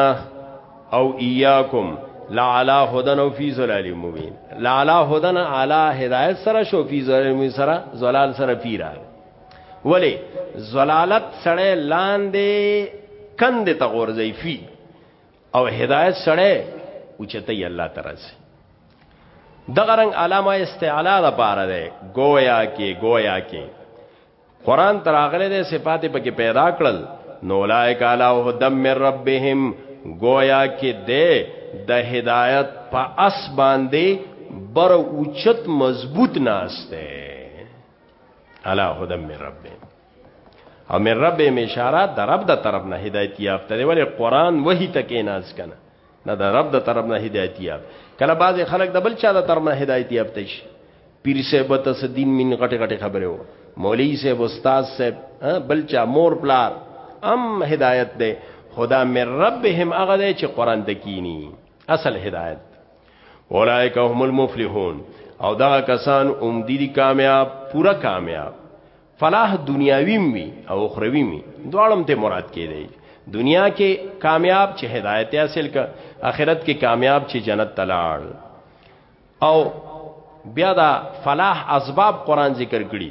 A: او ایاکم لعلا هدن او فی زلال مبین لعلا هدن علی هدایت سره شو فی زلال مبین سره زلال سره پیرا ولی زلالت سړی لاندې کند ته غورځي فی او هدایت سړی اوچته الله ترسي دغه رنگ علامه استعلا د پاره ده گویا کې گویا کې قران تراغله ده صفات پکې پیدا کړل نو لایک علی هدم من ربهم گویا کې ده د هدایت په اس باندې بر اوچت مضبوط ناشته الا هدم من رب او من رب اشاره د رب د طرف نه هدایت یافته دی ولی قران وਹੀ تکې ناز کنه نه د رب د طرف نه هدایت یاب کله باز خلک د بل چا د طرف نه هدایت یافته شي پیر صاحب ته سدین من غټه غټه خبره و مولوی صاحب استاد صاحب بل چا مور پلار ام هدایت ده خدا من ربهم هغه دی چې قران ته کینی اصل هدایت اولائک هم المفلحون او دا کسان اوم دي دي کامیاب پورا کامیاب فلاح دنیاوی می او اخروی می دوالم ته مراد کې دی دنیا کې کامیاب چې هدایت حاصل ک اخرت کې کامیاب چې جنت تلاړ او بیا دا فلاح اسباب قران ذکر کړي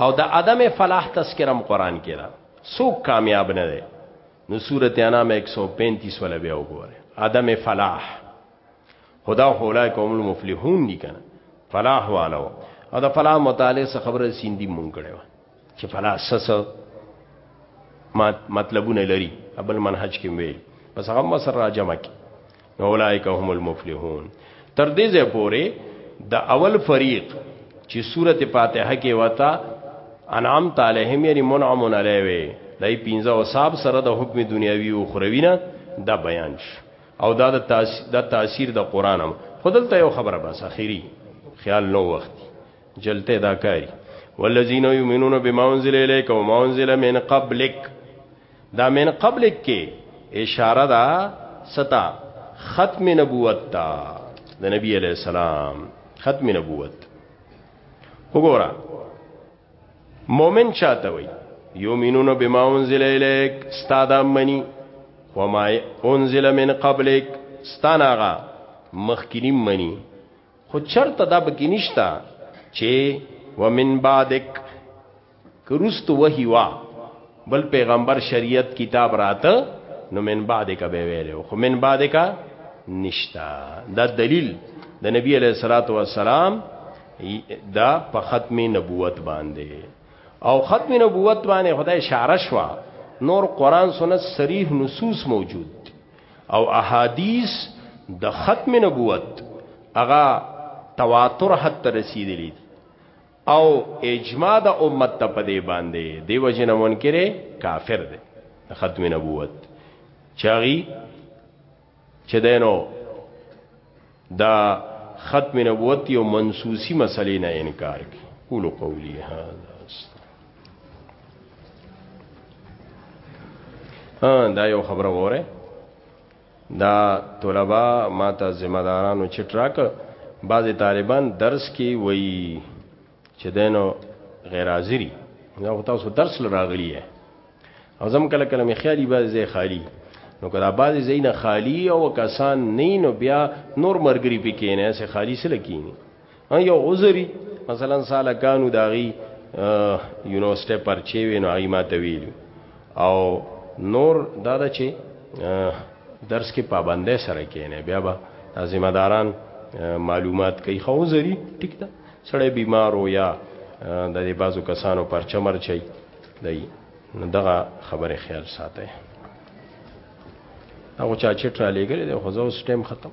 A: او د عدم فلاح تذکرم قران کې دا څوک کامیاب نه دی نو سورته انام 135 ولا بیا وګوره عدم فلاح خدا هولای کوم المفلحون دي کنه فلاح والو او د فلاح متعلق خبره سیندی مونږ کړو چې فلاسفه مطلبونه لري ابل منهج کې ویل پس هغه مسر راجمه کې نو اولایک هم المفلحون تر دې ځې پورې د اول فریق چې سورته فاتحه کې وتا انعام تعالیهم یعنی منعم علیه وی دای پینځه او صاحب سره د حکم دنیاوی او اخروی نه دا بیان شو او دا د تاثیر د تاثیر د قران هم خودلته یو خبره بس اخیری خیال نو وخت جلته دا کوي والذین یؤمنون بما انزل الیک و ما انزل من قبلک دا من قبلک کې اشاره دا ستا ختم نبوت تا د نبی علی السلام ختم نبوت وګوره مؤمن چاته وي یؤمنون بما انزل الیک استاد منی و ما انزل من قبلک ستاناغا مخکینی منی خو چرته دا بکی نشتا چې ومن بعدک کرست وحی وا بل پیغمبر شریعت کتاب راته نو من بعدک به ویل خو من بعدک نشتا دا دلیل د نبی علیہ الصلوۃ والسلام دا په ختم نبوت باندې او ختم نبوت باندې خدای اشاره شوا نور قران سنت صریح نصوص موجود او احادیث د ختم نبوت هغه تواتر حد ته رسیدلی دي او اجماع د امت ته پدې باندې دی وجه نه منکره کافر دی ختم نبوت چاغي چې دینو دا ختم نبوت یو منسوسی مسلې نه انکار کی قول قولی هذا ها دا یو خبره وره دا طلبه ماته ذمہ دارانو چټراک بعضی طالبان درس کې وایي چې دینو غیر حاضری دا خو تاسو درس لراغلی یې او زم کله کله می خیالي باز زی خالی نو کله باز زی نه خالی او کسان نه نو بیا نور مرګری پکې نه سه خالی سره کینی یو عذری مثلا سالا کانو داغي یونیورسيټي پرچی وینو هغه ما ته ویلو او نور دا د چې درس کې پابندې سره کینې بیا به ذمہ داران معلومات کوي خو زری ټیک ده سړی بیمارو یا د دې بازو کسانو پر چمر چي دی نو دغه خبره خیال ساته هغه چا چې ټرا لګل دی خو زه اوس ټیم ختم